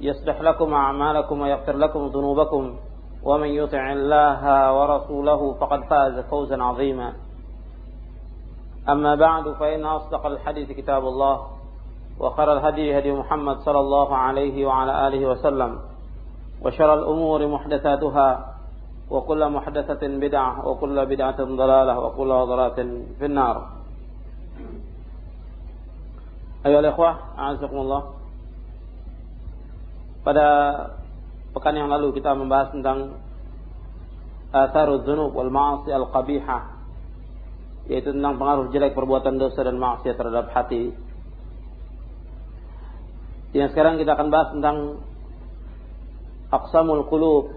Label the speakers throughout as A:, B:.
A: يصلح لكم أعمالكم ويغفر لكم ذنوبكم. ومن يطع الله ورسوله فقد فاز فوزا عظيما. أما بعد فإن أصدق الحديث كتاب الله وخير الهدي هدي محمد صلى الله عليه وعلى آله وسلم وشر الأمور محدثاتها وكل محدثة بدعة وكل بدعة ضلالة وكل ضلالة في النار. أيها الإخوة أعزكم الله. Pada pekan yang lalu kita membahas tentang atharul dzunub wal ma'asi al qabihah yaitu tentang pengaruh jelek perbuatan dosa dan maksiat terhadap hati. Yang sekarang kita akan bahas tentang aqsamul qulub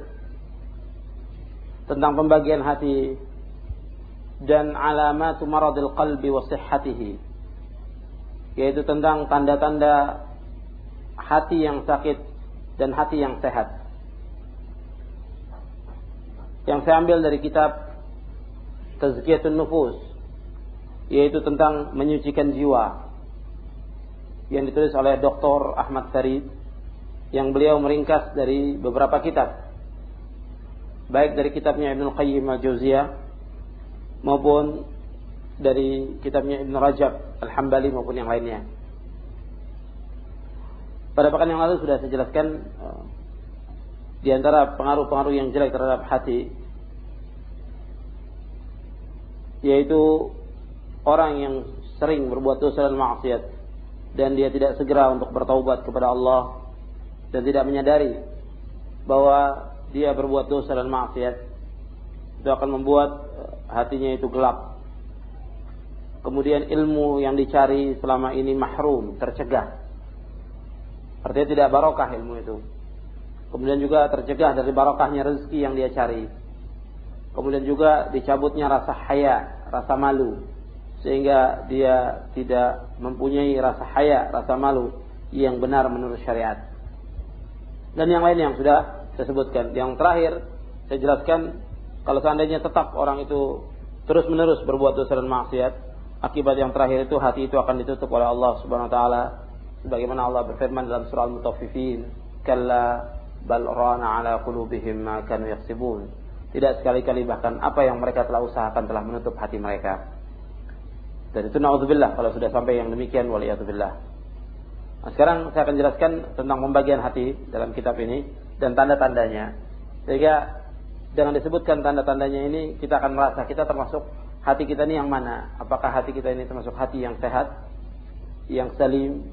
A: tentang pembagian hati dan alamat maradil qalbi wa sihhatihi yaitu tentang tanda-tanda hati yang sakit dan hati yang sehat. Yang saya ambil dari kitab Tazkiyatun Nufus yaitu tentang menyucikan jiwa yang ditulis oleh Dr. Ahmad Farid yang beliau meringkas dari beberapa kitab baik dari kitabnya Ibnu Qayyim Al-Jauziyah maupun dari kitabnya Ibnu Rajab Al-Hambali maupun yang lainnya. Pada pekan yang lalu sudah saya jelaskan uh, di antara pengaruh-pengaruh yang jelek terhadap hati yaitu orang yang sering berbuat dosa dan maksiat dan dia tidak segera untuk bertaubat kepada Allah dan tidak menyadari bahwa dia berbuat dosa dan maksiat itu akan membuat hatinya itu gelap. Kemudian ilmu yang dicari selama ini mahrum, tercegah. Artinya tidak barokah ilmu itu. Kemudian juga tercegah dari barokahnya rezeki yang dia cari. Kemudian juga dicabutnya rasa haya, rasa malu. Sehingga dia tidak mempunyai rasa haya, rasa malu yang benar menurut syariat. Dan yang lain yang sudah saya sebutkan. Yang terakhir saya jelaskan kalau seandainya tetap orang itu terus menerus berbuat dosa dan maksiat, akibat yang terakhir itu hati itu akan ditutup oleh Allah Subhanahu wa taala sebagaimana Allah berfirman dalam surah Al-Mutaffifin, "Kalla bal rana ala qulubihim ma kanu yaksibun." Tidak sekali-kali bahkan apa yang mereka telah usahakan telah menutup hati mereka. Dan itu naudzubillah kalau sudah sampai yang demikian waliyatubillah. Nah, sekarang saya akan jelaskan tentang pembagian hati dalam kitab ini dan tanda-tandanya. Sehingga dengan disebutkan tanda-tandanya ini kita akan merasa kita termasuk hati kita ini yang mana? Apakah hati kita ini termasuk hati yang sehat, yang salim,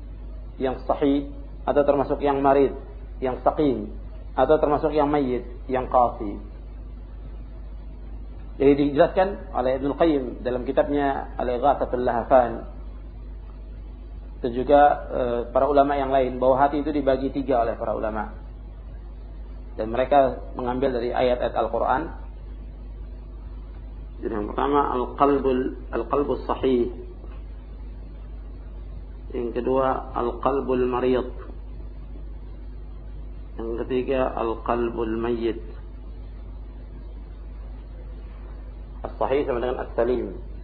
A: yang sahih atau termasuk yang marid, yang saqim atau termasuk yang mayit, yang qasi. Jadi dijelaskan oleh Ibnu Qayyim dalam kitabnya Al-Ighathatul Lahafan dan juga e, para ulama yang lain bahwa hati itu dibagi tiga oleh para ulama. Dan mereka mengambil dari ayat-ayat Al-Quran. Jadi yang pertama al-qalbul al-qalbus sahih yang kedua al-qalbul marid. Yang ketiga al-qalbul mayyit. As-sahih sama dengan as-salim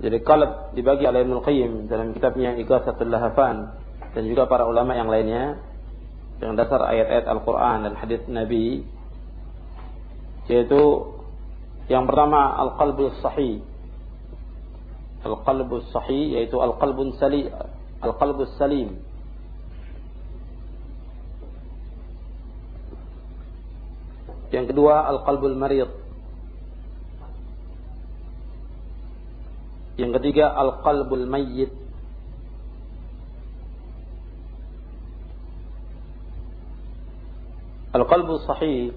A: jadi qalb dibagi oleh Ibnu Qayyim dalam kitabnya Ighathatul Lahafan dan juga para ulama yang lainnya dengan dasar ayat-ayat Al-Qur'an dan hadis Nabi yaitu yang pertama al-qalbul sahih al-qalbus sahih yaitu al-qalbun salim al salim. Yang kedua al-qalbul marid. Yang ketiga al-qalbul mayyit. Al-qalbus sahih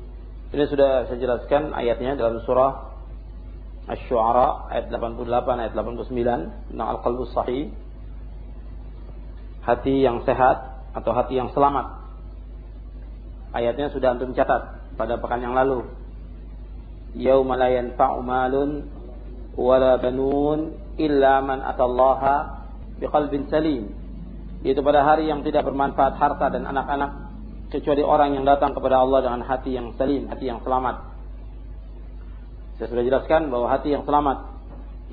A: ini sudah saya jelaskan ayatnya dalam surah Asy-Syu'ara ayat 88 ayat 89 tentang al-qalbu sahih. Hati yang sehat atau hati yang selamat. Ayatnya sudah antum catat pada pekan yang lalu. Yauma la yanfa'u malun wala banun illa man atallaha biqalbin salim. Yaitu pada hari yang tidak bermanfaat harta dan anak-anak kecuali orang yang datang kepada Allah dengan hati yang salim, hati yang selamat. Saya sudah jelaskan bahwa hati yang selamat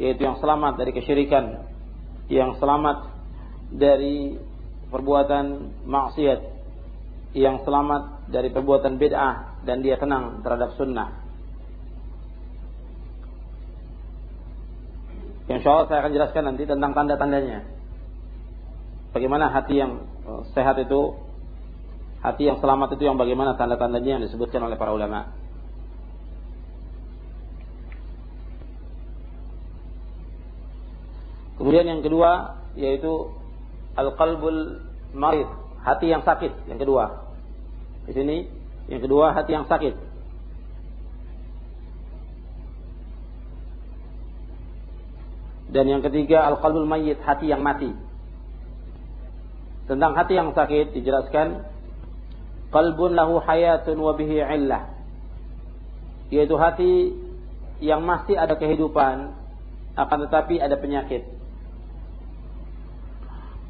A: yaitu yang selamat dari kesyirikan, yang selamat dari perbuatan maksiat, yang selamat dari perbuatan bid'ah dan dia tenang terhadap sunnah. Insya Allah saya akan jelaskan nanti tentang tanda-tandanya. Bagaimana hati yang sehat itu Hati yang selamat itu yang bagaimana tanda-tandanya yang disebutkan oleh para ulama. Kemudian yang kedua yaitu al-qalbul marid, hati yang sakit yang kedua. Di sini yang kedua hati yang sakit. Dan yang ketiga al-qalbul mayyit, hati yang mati. Tentang hati yang sakit dijelaskan qalbun lahu hayatun wa bihi illah yaitu hati yang masih ada kehidupan akan tetapi ada penyakit wa huwa lima ghalaba alaihi minhuma fa fihi min mahabbatillahi ta'ala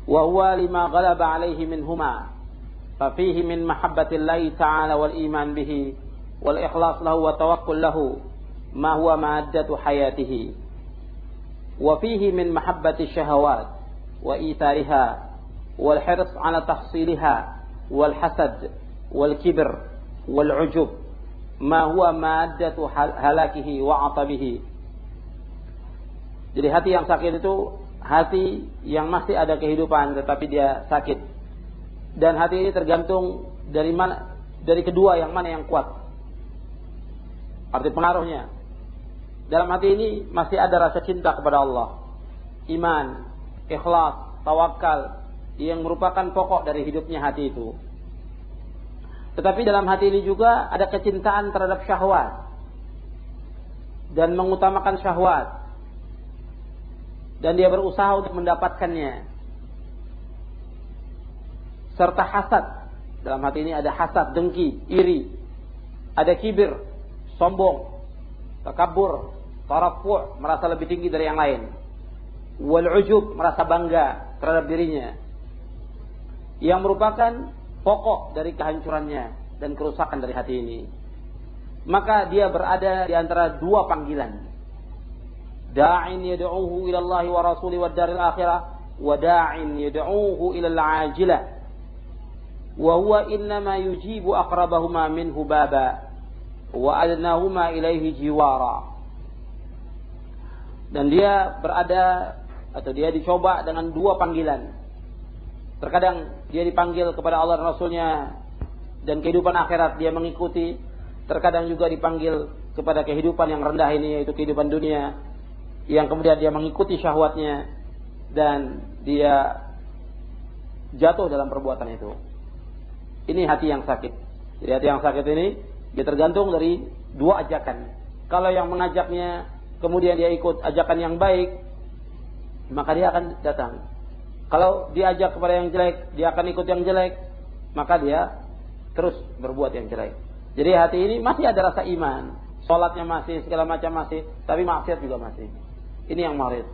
A: wal iman bihi wal ikhlas lahu wa tawakkul lahu ma huwa maddatu hayatihi wa fihi min mahabbati syahawat wa ithariha wal hirs ala tahsiliha wal hasad wal kibr wal ujub ma huwa maddatu halakihi wa atabihi jadi hati yang sakit itu hati yang masih ada kehidupan tetapi dia sakit. Dan hati ini tergantung dari mana dari kedua yang mana yang kuat. Arti pengaruhnya. Dalam hati ini masih ada rasa cinta kepada Allah. Iman ikhlas tawakal yang merupakan pokok dari hidupnya hati itu. Tetapi dalam hati ini juga ada kecintaan terhadap syahwat. Dan mengutamakan syahwat. Dan dia berusaha untuk mendapatkannya. Serta hasad. Dalam hati ini ada hasad, dengki, iri. Ada kibir, sombong, takabur, tarafu' merasa lebih tinggi dari yang lain. Wal ujub, merasa bangga terhadap dirinya. Yang merupakan pokok dari kehancurannya dan kerusakan dari hati ini. Maka dia berada di antara dua panggilan. Rasuli wa daril akhirah wa da'in yad'uhu ila al-ajilah. Wa huwa innama yujibu aqrabahuma minhu baba wa adnahuma ilaihi jiwara. Dan dia berada atau dia dicoba dengan dua panggilan Terkadang dia dipanggil kepada Allah dan Rasulnya dan kehidupan akhirat dia mengikuti. Terkadang juga dipanggil kepada kehidupan yang rendah ini yaitu kehidupan dunia yang kemudian dia mengikuti syahwatnya dan dia jatuh dalam perbuatan itu. Ini hati yang sakit. Jadi hati yang sakit ini dia tergantung dari dua ajakan. Kalau yang mengajaknya kemudian dia ikut ajakan yang baik, maka dia akan datang. Kalau diajak kepada yang jelek, dia akan ikut yang jelek, maka dia terus berbuat yang jelek. Jadi hati ini masih ada rasa iman, sholatnya masih, segala macam masih, tapi maksiat juga masih. Ini yang marid.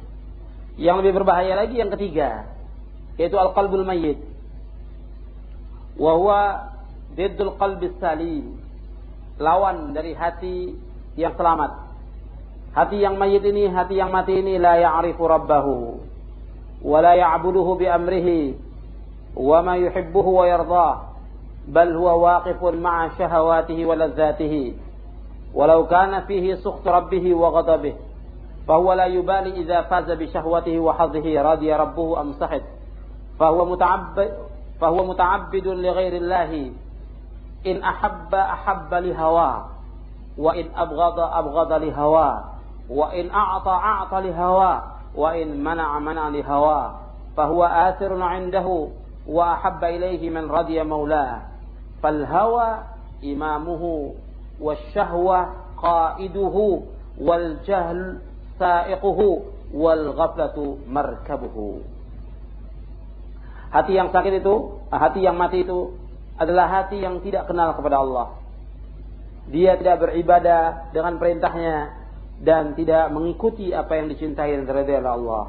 A: Yang lebih berbahaya lagi yang ketiga, yaitu al-qalbul mayyit. Wa huwa diddul qalbis salim. Lawan dari hati yang selamat. Hati yang mayit ini, hati yang mati ini la ya'rifu rabbahu wa la ya'buduhu bi amrihi wa ma yuhibbuhu wa yardah bal huwa waqifun ma'a shahawatihi wa ladzatihi walau kana fihi sukht rabbihi wa ghadabihi فهو لا يبالي إذا فاز بشهوته وحظه رضي ربه أم صحت فهو متعبد فهو متعبد لغير الله. إن أحب أحب لهواه وإن أبغض أبغض لهواه وإن أعطى أعطى لهواه وإن منع منع لهواه. فهو آثر عنده وأحب إليه من رضي مولاه. فالهوى إمامه والشهوة قائده والجهل sa'iquhu wal ghaflatu markabuhu hati yang sakit itu hati yang mati itu adalah hati yang tidak kenal kepada Allah dia tidak beribadah dengan perintahnya dan tidak mengikuti apa yang dicintai dan diridhai oleh Allah.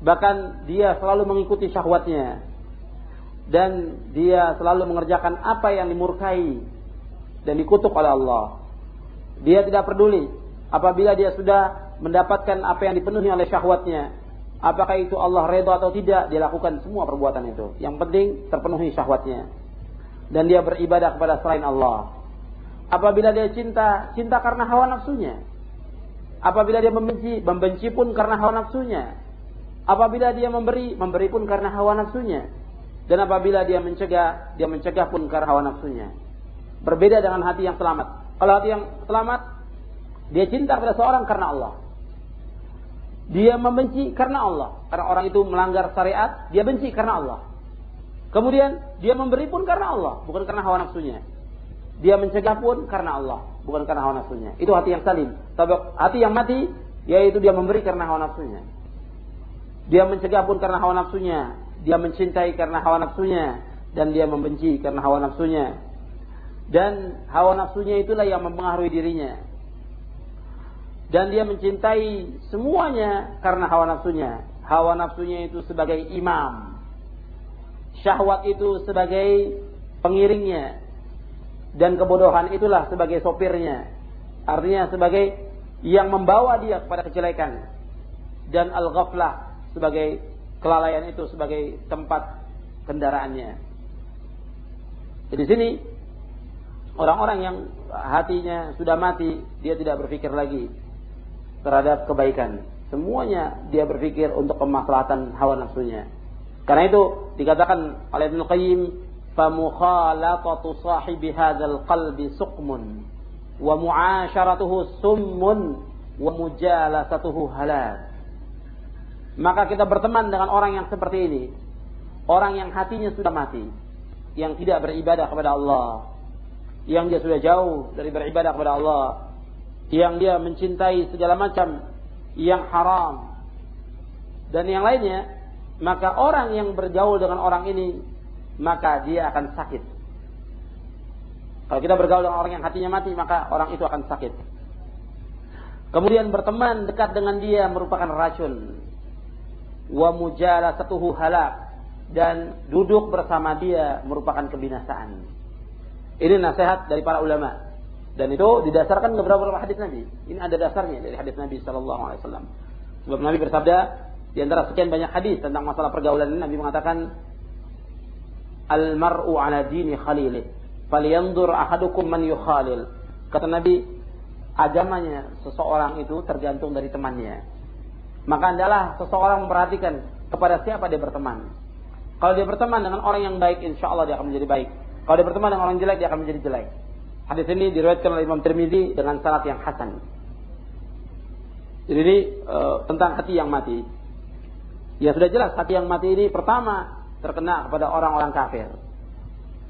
A: Bahkan dia selalu mengikuti syahwatnya dan dia selalu mengerjakan apa yang dimurkai dan dikutuk oleh Allah. Dia tidak peduli apabila dia sudah mendapatkan apa yang dipenuhi oleh syahwatnya. Apakah itu Allah redha atau tidak, dia lakukan semua perbuatan itu. Yang penting terpenuhi syahwatnya. Dan dia beribadah kepada selain Allah. Apabila dia cinta, cinta karena hawa nafsunya. Apabila dia membenci, membenci pun karena hawa nafsunya. Apabila dia memberi, memberi pun karena hawa nafsunya. Dan apabila dia mencegah, dia mencegah pun karena hawa nafsunya. Berbeda dengan hati yang selamat. Kalau hati yang selamat, dia cinta kepada seorang karena Allah. Dia membenci karena Allah. Karena orang itu melanggar syariat, dia benci karena Allah. Kemudian dia memberi pun karena Allah, bukan karena hawa nafsunya. Dia mencegah pun karena Allah, bukan karena hawa nafsunya. Itu hati yang salim. Tapi hati yang mati, yaitu dia memberi karena hawa nafsunya. Dia mencegah pun karena hawa nafsunya. Dia mencintai karena hawa nafsunya. Dan dia membenci karena hawa nafsunya. Dan hawa nafsunya itulah yang mempengaruhi dirinya. Dan dia mencintai semuanya karena hawa nafsunya. Hawa nafsunya itu sebagai imam. Syahwat itu sebagai pengiringnya dan kebodohan itulah sebagai sopirnya. Artinya sebagai yang membawa dia kepada kejelekan. Dan al-ghaflah sebagai kelalaian itu sebagai tempat kendaraannya. Jadi di sini orang-orang yang hatinya sudah mati, dia tidak berpikir lagi terhadap kebaikan. Semuanya dia berpikir untuk kemaslahatan hawa nafsunya. Karena itu dikatakan oleh Ibnu Qayyim, "Famukhalatatu sahibi hadzal qalbi suqmun wa mu'asharatuhu summun wa mujalasatuhu halal." Maka kita berteman dengan orang yang seperti ini. Orang yang hatinya sudah mati, yang tidak beribadah kepada Allah, yang dia sudah jauh dari beribadah kepada Allah, yang dia mencintai segala macam yang haram dan yang lainnya maka orang yang berjauh dengan orang ini maka dia akan sakit. Kalau kita bergaul dengan orang yang hatinya mati, maka orang itu akan sakit. Kemudian berteman dekat dengan dia merupakan racun. Wa mujalasatuhu halak dan duduk bersama dia merupakan kebinasaan. Ini nasihat dari para ulama. Dan itu didasarkan beberapa hadis Nabi. Ini ada dasarnya dari hadis Nabi Shallallahu Alaihi Wasallam. Sebab Nabi bersabda di antara sekian banyak hadis tentang masalah pergaulan ini Nabi mengatakan al-mar'u ala dini khalilih. Falyanzur ahadukum man yukhalil. Kata Nabi, agamanya seseorang itu tergantung dari temannya. Maka adalah seseorang memperhatikan kepada siapa dia berteman. Kalau dia berteman dengan orang yang baik, insya Allah dia akan menjadi baik. Kalau dia berteman dengan orang jelek, dia akan menjadi jelek. Hadis ini diriwayatkan oleh Imam Tirmidzi dengan sanad yang hasan. Jadi ini e, tentang hati yang mati. Ya sudah jelas hati yang mati ini pertama terkena kepada orang-orang kafir.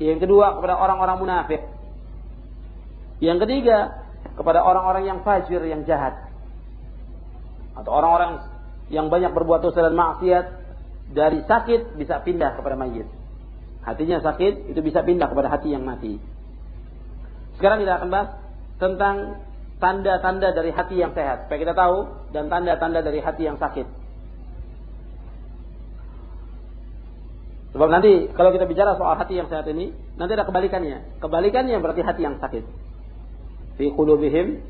A: Yang kedua kepada orang-orang munafik. Yang ketiga kepada orang-orang yang fajir, yang jahat. Atau orang-orang yang banyak berbuat dosa dan maksiat dari sakit bisa pindah kepada mayit. Hatinya sakit itu bisa pindah kepada hati yang mati. Sekarang kita akan bahas tentang tanda-tanda dari hati yang sehat supaya kita tahu dan tanda-tanda dari hati yang sakit. Sebab nanti kalau kita bicara soal hati yang sehat ini, nanti ada kebalikannya. Kebalikannya berarti hati yang sakit. Fi qulubihim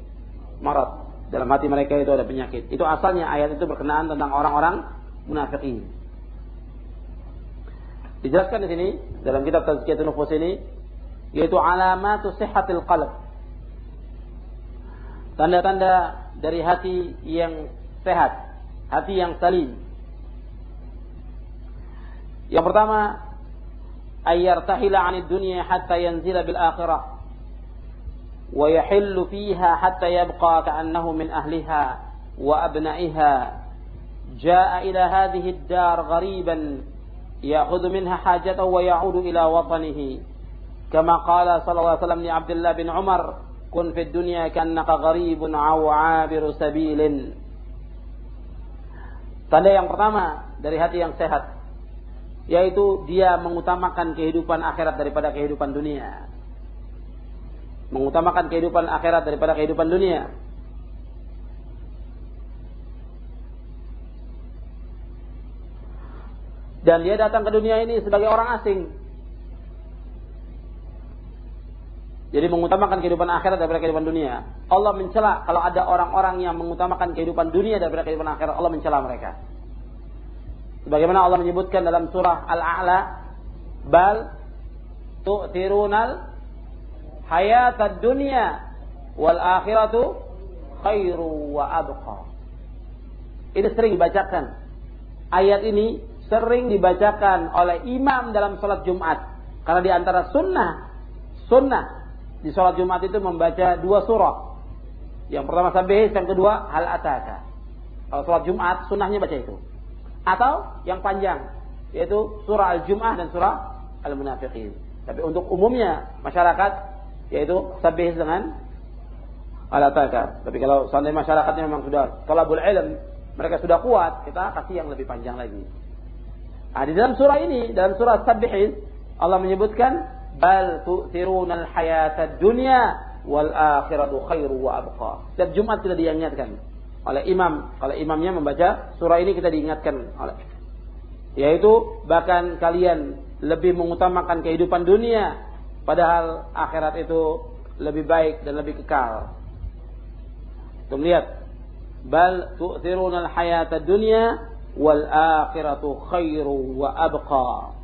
A: marad. Dalam hati mereka itu ada penyakit. Itu asalnya ayat itu berkenaan tentang orang-orang munafikin. Dijelaskan di sini dalam kitab Tazkiyatun Nufus ini yaitu alamatu sihhatil qalb. Tanda-tanda dari hati yang sehat, hati yang salim, yang pertama, ayyar tahila 'anid dunya hatta yanzila bil akhirah. ويحل فيها حتى يبقى كأنه من أهلها وأبنائها جاء إلى هذه الدار غريبا يأخذ منها حاجته ويعود إلى وطنه كما قال صلى الله عليه وسلم لعبد الله بن عمر كن في الدنيا كأنك غريب أو عابر سبيل Tanda yang pertama dari hati yang sehat yaitu dia mengutamakan kehidupan akhirat daripada kehidupan dunia. Mengutamakan kehidupan akhirat daripada kehidupan dunia. Dan dia datang ke dunia ini sebagai orang asing. Jadi mengutamakan kehidupan akhirat daripada kehidupan dunia. Allah mencela kalau ada orang-orang yang mengutamakan kehidupan dunia daripada kehidupan akhirat, Allah mencela mereka. Sebagaimana Allah menyebutkan dalam surah Al-A'la, bal tu'thirunal hayatad dunya wal akhiratu khairu wa abqa. Ini sering dibacakan. Ayat ini sering dibacakan oleh imam dalam sholat Jumat. Karena di antara sunnah, sunnah di sholat Jumat itu membaca dua surah. Yang pertama sabih, yang kedua hal ataka. Kalau sholat Jumat sunnahnya baca itu. Atau yang panjang yaitu surah Al-Jum'ah dan surah Al-Munafiqin. Tapi untuk umumnya masyarakat yaitu sabih dengan al ataka. Tapi kalau seandainya masyarakatnya memang sudah talabul ilm, mereka sudah kuat, kita kasih yang lebih panjang lagi. Nah, di dalam surah ini, dalam surah Sabihin, Allah menyebutkan bal tu'thirunal hayatad dunya wal akhiratu khairu wa abqa. Setiap Jumat kita diingatkan oleh imam. Kalau imamnya membaca surah ini kita diingatkan oleh yaitu bahkan kalian lebih mengutamakan kehidupan dunia padahal akhirat itu lebih baik dan lebih kekal. Kita melihat bal tu'thirunal hayatad dunya wal akhiratu khairu wa abqa.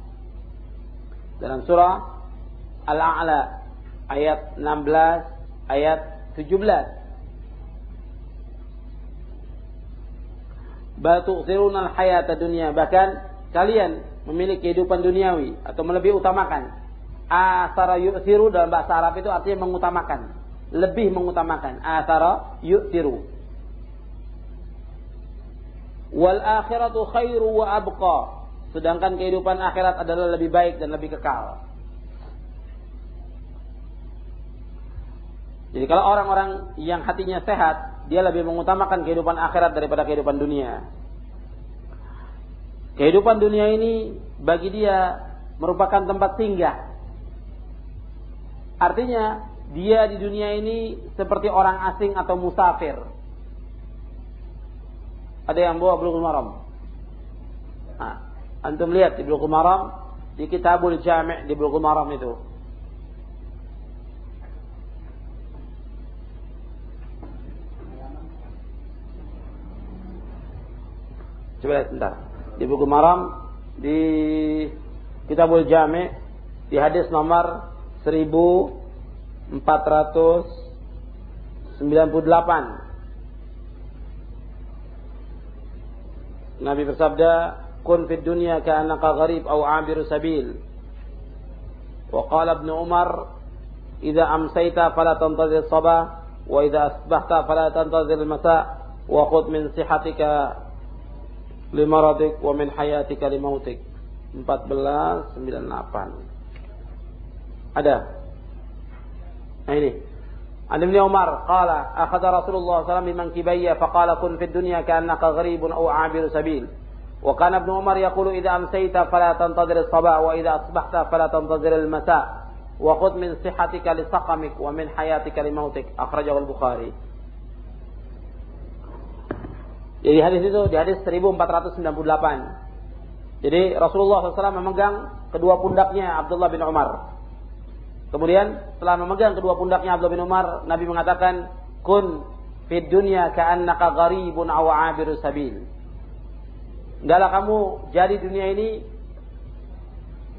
A: Dalam surah Al-A'la ayat 16 ayat 17 Batu al hayata dunia bahkan kalian memiliki kehidupan duniawi atau lebih utamakan. Asara yu'thiru dalam bahasa Arab itu artinya mengutamakan. Lebih mengutamakan. Asara yu'thiru. Wal akhiratu khairu wa abqa. Sedangkan kehidupan akhirat adalah lebih baik dan lebih kekal Jadi kalau orang-orang yang hatinya sehat, dia lebih mengutamakan kehidupan akhirat daripada kehidupan dunia. Kehidupan dunia ini bagi dia merupakan tempat singgah. Artinya, dia di dunia ini seperti orang asing atau musafir. Ada yang bawa Bulughul Maram. Nah, antum lihat di Bulughul Maram, di Kitabul Jami' di Bulughul Maram itu. Coba lihat sebentar. Di buku Maram di Kitabul Jami di hadis nomor 1498. Nabi bersabda, "Kun fid dunya ka'annaka gharib aw 'abiru sabil." Wa qala Ibnu Umar, "Idza amsayta fala tantazir sabah wa idza asbahta fala tantazir al-masa' wa khudh min sihatika limaradik wa min hayatika limautik 1498 ada? Nah ini. عن ابن عمر قال أخذ رسول الله صلى الله عليه وسلم بمنكبي فقال كن في الدنيا كأنك غريب أو عابر سبيل. وكان ابن عمر يقول إذا أمسيت فلا تنتظر الصباح وإذا أصبحت فلا تنتظر المساء. وخذ من صحتك لسقمك ومن حياتك لموتك. أخرجه البخاري. Jadi hadis itu di hadis 1498. Jadi Rasulullah SAW memegang kedua pundaknya Abdullah bin Umar. Kemudian setelah memegang kedua pundaknya Abdullah bin Umar, Nabi mengatakan, "Kun fid dunya ka'annaka gharibun aw sabil." Hendaklah kamu jadi dunia ini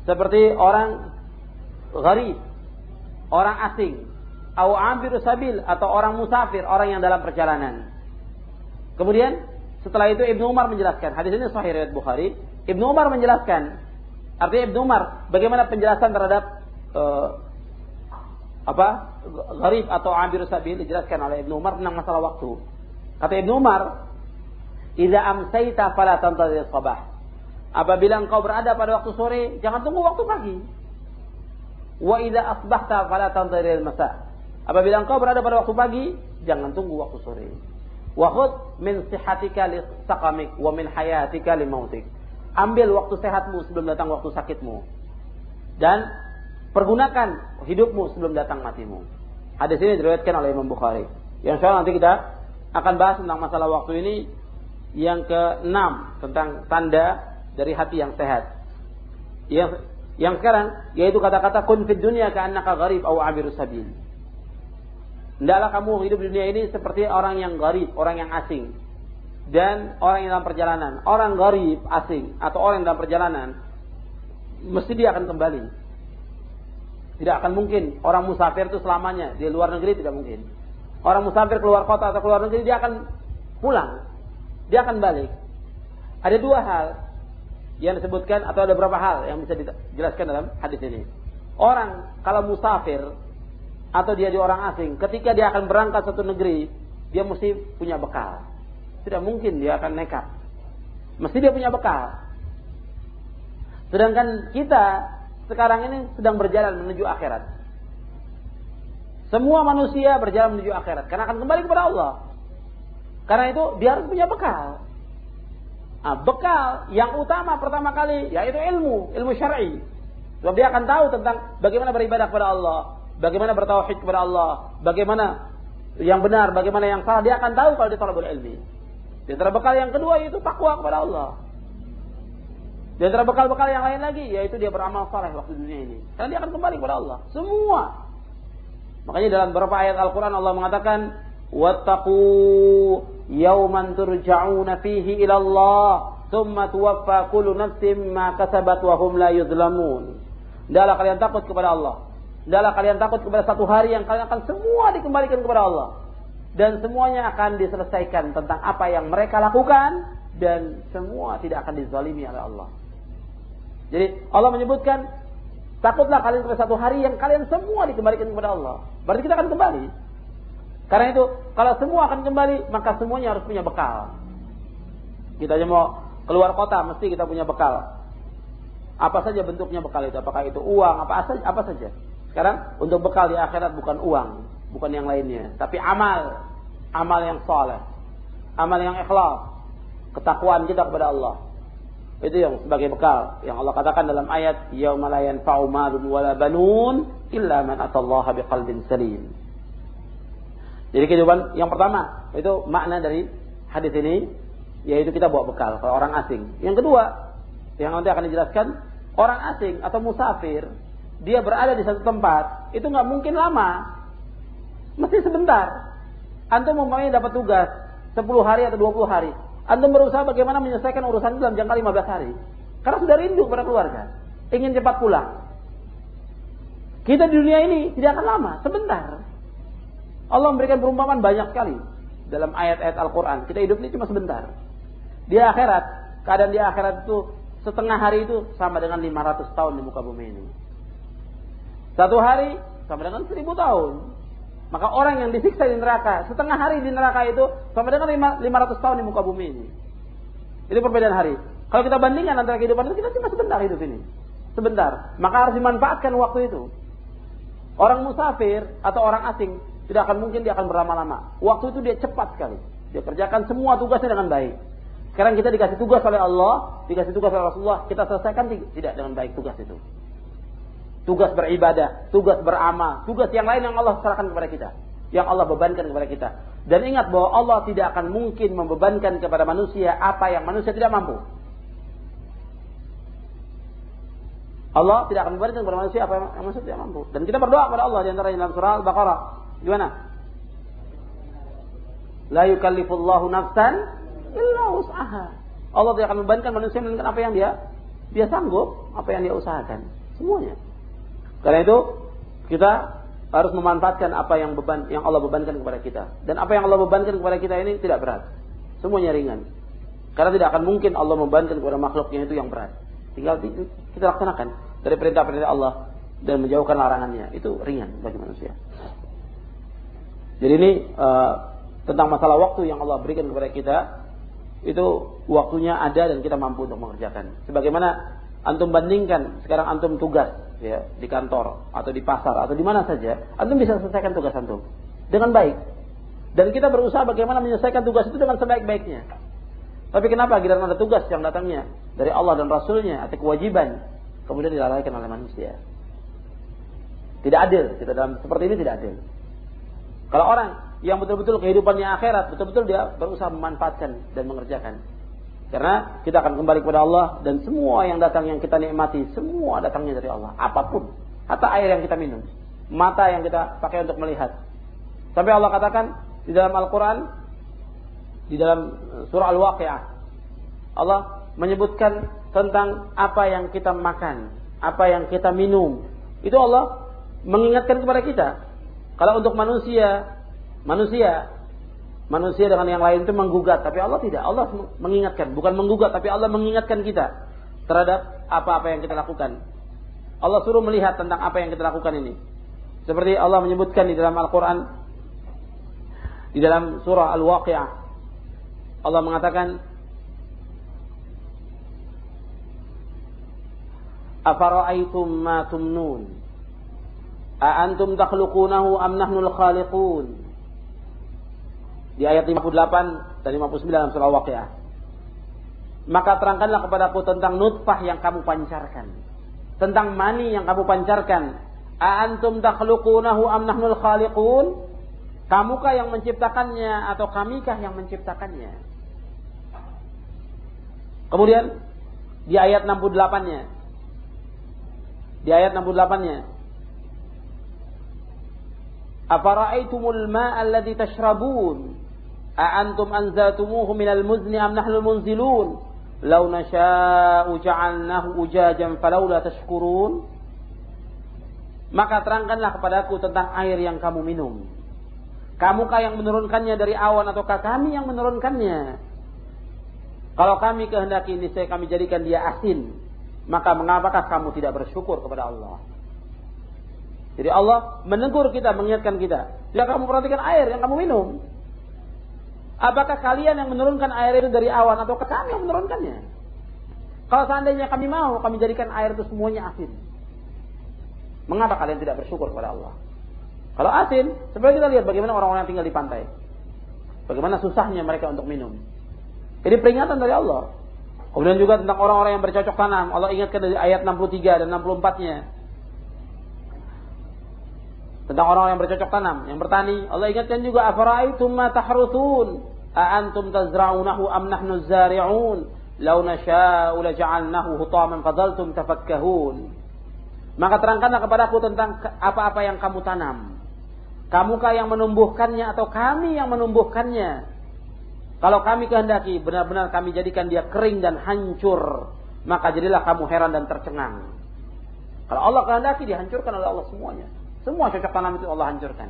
A: seperti orang gharib, orang asing, aw 'abirus sabil atau orang musafir, orang yang dalam perjalanan. Kemudian setelah itu Ibnu Umar menjelaskan, hadis ini sahih riwayat Bukhari. Ibnu Umar menjelaskan, artinya Ibnu Umar bagaimana penjelasan terhadap uh, apa gharib atau abir sabil dijelaskan oleh Ibnu Umar tentang masalah waktu. Kata Ibnu Umar, "Idza amsayta fala tantazir sabah." Apabila engkau berada pada waktu sore, jangan tunggu waktu pagi. Wa idza asbahta fala tantazir masa. Apabila engkau berada pada waktu pagi, jangan tunggu waktu sore. Wa min sihatika li saqamik wa min hayatika li mautik. Ambil waktu sehatmu sebelum datang waktu sakitmu. Dan Pergunakan hidupmu sebelum datang matimu. Hadis ini diriwayatkan oleh Imam Bukhari. Yang insya nanti kita akan bahas tentang masalah waktu ini yang keenam tentang tanda dari hati yang sehat. Yang yang sekarang yaitu kata-kata kun fid dunya ka'annaka gharib aw abirus sabil. Hendaklah kamu hidup di dunia ini seperti orang yang gharib, orang yang asing. Dan orang yang dalam perjalanan. Orang gharib, asing, atau orang yang dalam perjalanan, mesti dia akan kembali. Tidak akan mungkin orang musafir itu selamanya di luar negeri tidak mungkin. Orang musafir keluar kota atau keluar negeri dia akan pulang. Dia akan balik. Ada dua hal yang disebutkan atau ada beberapa hal yang bisa dijelaskan dalam hadis ini. Orang kalau musafir atau dia di orang asing, ketika dia akan berangkat satu negeri, dia mesti punya bekal. Tidak mungkin dia akan nekat. Mesti dia punya bekal. Sedangkan kita sekarang ini sedang berjalan menuju akhirat. Semua manusia berjalan menuju akhirat karena akan kembali kepada Allah. Karena itu dia harus punya bekal. Nah, bekal yang utama pertama kali yaitu ilmu, ilmu syar'i. Sebab dia akan tahu tentang bagaimana beribadah kepada Allah, bagaimana bertauhid kepada Allah, bagaimana yang benar, bagaimana yang salah. Dia akan tahu kalau dia talabul ilmi. Di antara bekal yang kedua itu takwa kepada Allah. Di antara bekal-bekal yang lain lagi yaitu dia beramal saleh waktu dunia ini. Karena dia akan kembali kepada Allah. Semua. Makanya dalam beberapa ayat Al-Qur'an Allah mengatakan wattaqu yauman turja'una fihi ila Allah thumma tuwaffa kullu nafsin ma kasabat wa hum kalian takut kepada Allah. Hendaklah kalian takut kepada satu hari yang kalian akan semua dikembalikan kepada Allah. Dan semuanya akan diselesaikan tentang apa yang mereka lakukan dan semua tidak akan dizalimi oleh Allah. Jadi Allah menyebutkan takutlah kalian pada satu hari yang kalian semua dikembalikan kepada Allah. Berarti kita akan kembali. Karena itu kalau semua akan kembali maka semuanya harus punya bekal. Kita aja mau keluar kota mesti kita punya bekal. Apa saja bentuknya bekal itu? Apakah itu uang? Apa saja? Apa saja? Sekarang untuk bekal di akhirat bukan uang, bukan yang lainnya, tapi amal, amal yang soleh, amal yang ikhlas, ketakwaan kita kepada Allah. Itu yang sebagai bekal yang Allah katakan dalam ayat yauma la yanfa'u malun wala banun illa man atallaha biqalbin salim. Jadi kehidupan yang pertama itu makna dari hadis ini yaitu kita bawa bekal kalau orang asing. Yang kedua yang nanti akan dijelaskan orang asing atau musafir dia berada di satu tempat itu nggak mungkin lama mesti sebentar antum umpamanya dapat tugas 10 hari atau 20 hari anda berusaha bagaimana menyelesaikan urusan dalam jangka 15 hari. Karena sudah rindu kepada keluarga. Ingin cepat pulang. Kita di dunia ini tidak akan lama, sebentar. Allah memberikan perumpamaan banyak sekali dalam ayat-ayat Al-Quran. Kita hidup ini cuma sebentar. Di akhirat, keadaan di akhirat itu setengah hari itu sama dengan 500 tahun di muka bumi ini. Satu hari sama dengan 1000 tahun. Maka orang yang disiksa di neraka, setengah hari di neraka itu sama dengan 500 tahun di muka bumi ini. Itu perbedaan hari. Kalau kita bandingkan antara kehidupan itu, kita cuma sebentar hidup ini. Sebentar. Maka harus dimanfaatkan waktu itu. Orang musafir atau orang asing tidak akan mungkin dia akan berlama-lama. Waktu itu dia cepat sekali. Dia kerjakan semua tugasnya dengan baik. Sekarang kita dikasih tugas oleh Allah, dikasih tugas oleh Rasulullah, kita selesaikan tidak dengan baik tugas itu tugas beribadah, tugas beramal, tugas yang lain yang Allah serahkan kepada kita, yang Allah bebankan kepada kita. Dan ingat bahwa Allah tidak akan mungkin membebankan kepada manusia apa yang manusia tidak mampu. Allah tidak akan membebankan kepada manusia apa yang manusia tidak mampu. Dan kita berdoa kepada Allah di antara dalam surah Al-Baqarah. Gimana? La yukallifullahu nafsan illa usaha. Allah tidak akan membebankan manusia melainkan apa yang dia dia sanggup, apa yang dia usahakan. Semuanya. Karena itu kita harus memanfaatkan apa yang beban yang Allah bebankan kepada kita. Dan apa yang Allah bebankan kepada kita ini tidak berat. Semuanya ringan. Karena tidak akan mungkin Allah membebankan kepada makhluknya itu yang berat. Tinggal kita laksanakan dari perintah-perintah Allah. dan menjauhkan larangannya. Itu ringan bagi manusia. Jadi ini uh, tentang masalah waktu yang Allah berikan kepada kita itu waktunya ada dan kita mampu untuk mengerjakan. Sebagaimana antum bandingkan sekarang antum tugas ya di kantor atau di pasar atau di mana saja, antum bisa selesaikan tugas antum dengan baik. Dan kita berusaha bagaimana menyelesaikan tugas itu dengan sebaik-baiknya. Tapi kenapa giliran ada tugas yang datangnya dari Allah dan Rasulnya atau kewajiban kemudian dilalaikan oleh manusia? Tidak adil. Kita dalam seperti ini tidak adil. Kalau orang yang betul-betul kehidupannya akhirat, betul-betul dia berusaha memanfaatkan dan mengerjakan. Karena kita akan kembali kepada Allah dan semua yang datang yang kita nikmati, semua datangnya dari Allah. Apa pun. Hatta air yang kita minum. Mata yang kita pakai untuk melihat. Sampai Allah katakan di dalam Al-Quran, di dalam surah Al-Waqi'ah. Allah menyebutkan tentang apa yang kita makan, apa yang kita minum. Itu Allah mengingatkan kepada kita. Kalau untuk manusia, manusia, manusia dengan yang lain itu menggugat, tapi Allah tidak. Allah mengingatkan, bukan menggugat, tapi Allah mengingatkan kita terhadap apa-apa yang kita lakukan. Allah suruh melihat tentang apa yang kita lakukan ini. Seperti Allah menyebutkan di dalam Al-Quran, di dalam surah Al-Waqi'ah, Allah mengatakan, Afara'aitum ma tumnun A'antum takhluqunahu am nahnul khaliqun. Di ayat 58 dan 59 dalam surah Waqiah. Maka terangkanlah kepadaku tentang nutfah yang kamu pancarkan. Tentang mani yang kamu pancarkan. A'antum takhluqunahu am nahnul khaliqun? Kamukah yang menciptakannya atau kamikah yang menciptakannya? Kemudian di ayat 68-nya. Di ayat 68-nya Afara'aitumul ma'a alladhi tashrabun? A'antum anzatumuhu minal muzni am nahnul munzilun? Lau nasha'u ja'alnahu ujajan falawla tashkurun? Maka terangkanlah kepadaku tentang air yang kamu minum. Kamukah yang menurunkannya dari awan ataukah kami yang menurunkannya? Kalau kami kehendaki ini saya kami jadikan dia asin, maka mengapakah kamu tidak bersyukur kepada Allah? Jadi Allah menegur kita, mengingatkan kita. Jika kamu perhatikan air yang kamu minum. Apakah kalian yang menurunkan air itu dari awan atau kami yang menurunkannya? Kalau seandainya kami mau, kami jadikan air itu semuanya asin. Mengapa kalian tidak bersyukur kepada Allah? Kalau asin, sebenarnya kita lihat bagaimana orang-orang yang tinggal di pantai. Bagaimana susahnya mereka untuk minum. Jadi peringatan dari Allah. Kemudian juga tentang orang-orang yang bercocok tanam. Allah ingatkan dari ayat 63 dan 64-nya tentang orang yang bercocok tanam, yang bertani. Allah ingatkan juga afara'aitum ma tahruthun antum tazra'unahu am nahnu zari'un law nasha'u laja'alnahu hutaman fadaltum tafakkahun. Maka terangkanlah kepadaku tentang apa-apa yang kamu tanam. Kamukah yang menumbuhkannya atau kami yang menumbuhkannya? Kalau kami kehendaki benar-benar kami jadikan dia kering dan hancur, maka jadilah kamu heran dan tercengang. Kalau Allah kehendaki dihancurkan oleh Allah semuanya. Semua cocok tanam itu Allah hancurkan.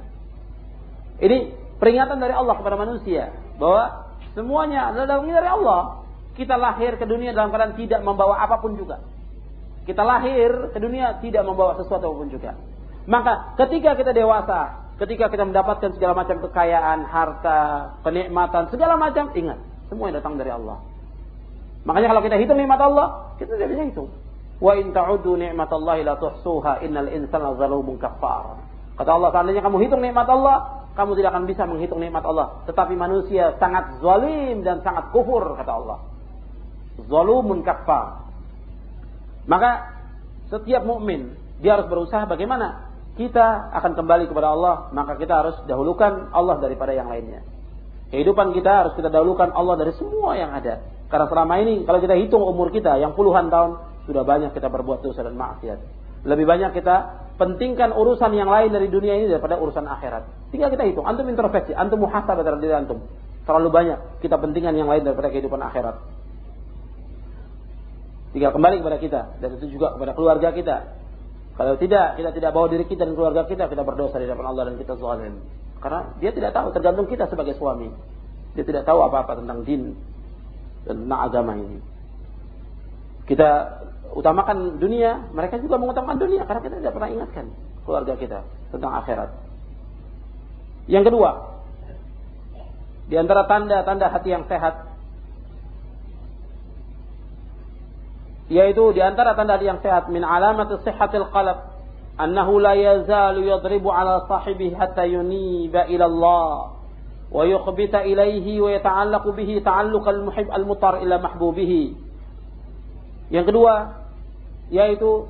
A: Ini peringatan dari Allah kepada manusia bahwa semuanya adalah dalilnya dari Allah. Kita lahir ke dunia dalam keadaan tidak membawa apa pun juga. Kita lahir ke dunia tidak membawa sesuatu apa pun juga. Maka ketika kita dewasa, ketika kita mendapatkan segala macam kekayaan, harta, kenikmatan, segala macam, ingat, semua yang datang dari Allah. Makanya kalau kita hitung nikmat Allah, kita tidak bisa hitung. Wa in ta'udu ni'matallahi la tuhsuha innal insana zalumun kafar. Kata Allah, seandainya kamu hitung nikmat Allah, kamu tidak akan bisa menghitung nikmat Allah. Tetapi manusia sangat zalim dan sangat kufur, kata Allah. Zalumun kafar. Maka setiap mukmin dia harus berusaha bagaimana kita akan kembali kepada Allah, maka kita harus dahulukan Allah daripada yang lainnya. Kehidupan kita harus kita dahulukan Allah dari semua yang ada. Karena selama ini kalau kita hitung umur kita yang puluhan tahun, sudah banyak kita berbuat dosa dan maksiat. Lebih banyak kita pentingkan urusan yang lain dari dunia ini daripada urusan akhirat. Tinggal kita hitung. Antum introspeksi. Antum muhasabah terhadap diri antum. Terlalu banyak kita pentingkan yang lain daripada kehidupan akhirat. Tinggal kembali kepada kita. Dan itu juga kepada keluarga kita. Kalau tidak, kita tidak bawa diri kita dan keluarga kita, kita berdosa di depan Allah dan kita zalim. Karena dia tidak tahu, tergantung kita sebagai suami. Dia tidak tahu apa-apa tentang din dan tentang agama ini. Kita utamakan dunia, mereka juga mengutamakan dunia karena kita tidak pernah ingatkan keluarga kita tentang akhirat. Yang kedua, di antara tanda-tanda hati yang sehat yaitu di antara tanda hati yang sehat min alamat sihhatil qalb annahu la yazalu yadribu ala sahibihi hatta yuniba ila Allah wa yukhbita ilaihi wa yata'allaqu bihi ta'alluq al-muhib al-mutar ila mahbubihi yang kedua yaitu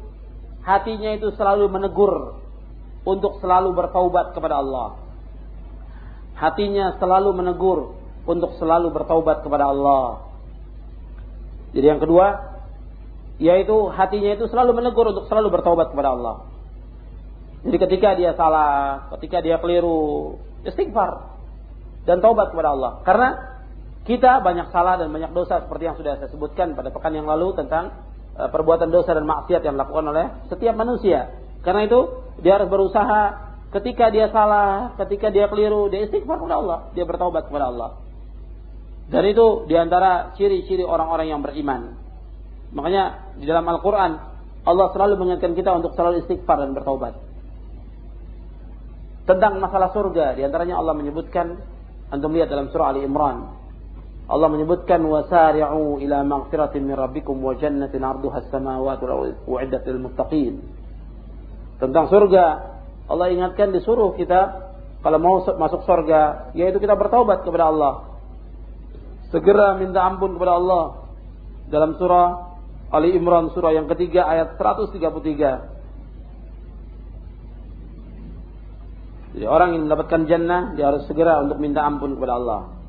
A: hatinya itu selalu menegur untuk selalu bertaubat kepada Allah hatinya selalu menegur untuk selalu bertaubat kepada Allah jadi yang kedua yaitu hatinya itu selalu menegur untuk selalu bertobat kepada Allah. Jadi ketika dia salah, ketika dia keliru, istighfar dan taubat kepada Allah. Karena kita banyak salah dan banyak dosa seperti yang sudah saya sebutkan pada pekan yang lalu tentang perbuatan dosa dan maksiat yang dilakukan oleh setiap manusia. Karena itu dia harus berusaha ketika dia salah, ketika dia keliru, dia istighfar kepada Allah, dia bertaubat kepada Allah. Dan itu di antara ciri-ciri orang-orang yang beriman. Makanya di dalam Al-Quran Allah selalu mengingatkan kita untuk selalu istighfar dan bertaubat. Tentang masalah surga, di antaranya Allah menyebutkan antum lihat dalam surah Ali Imran. Allah menyebutkan wasari'u ila maghfiratin min rabbikum wa jannatin 'arduha as-samawati wal lil muttaqin. Tentang surga, Allah ingatkan disuruh kita kalau mau masuk surga, yaitu kita bertaubat kepada Allah. Segera minta ampun kepada Allah. Dalam surah Ali Imran surah yang ketiga ayat 133. Jadi orang yang mendapatkan jannah dia harus segera untuk minta ampun kepada Allah.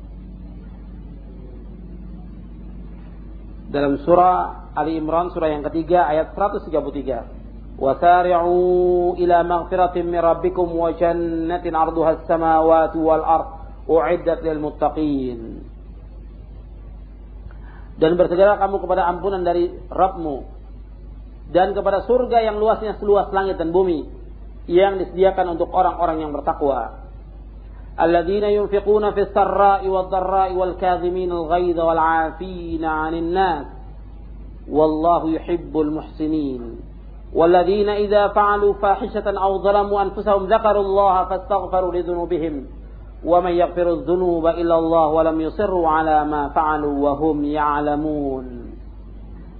A: Dalam surah Ali Imran surah yang ketiga ayat 133. Wasari'u ila maghfiratin min rabbikum wa jannatin 'arduha as-samawati wal ard u'iddat lil muttaqin dan bersegera kamu kepada ampunan dari Rabbmu dan kepada surga yang luasnya seluas langit dan bumi yang disediakan untuk orang-orang yang bertakwa. الذين ينفقون في السراء والضراء والكاظمين الغيظ والعافين عن الناس. والله يحب المحسنين. والذين إذا فعلوا فاحشة أو ظلموا أنفسهم ذكروا الله فاستغفروا لذنوبهم ومن يغفر الذنوب إلا الله ولم يصروا على ما فعلوا وهم يعلمون.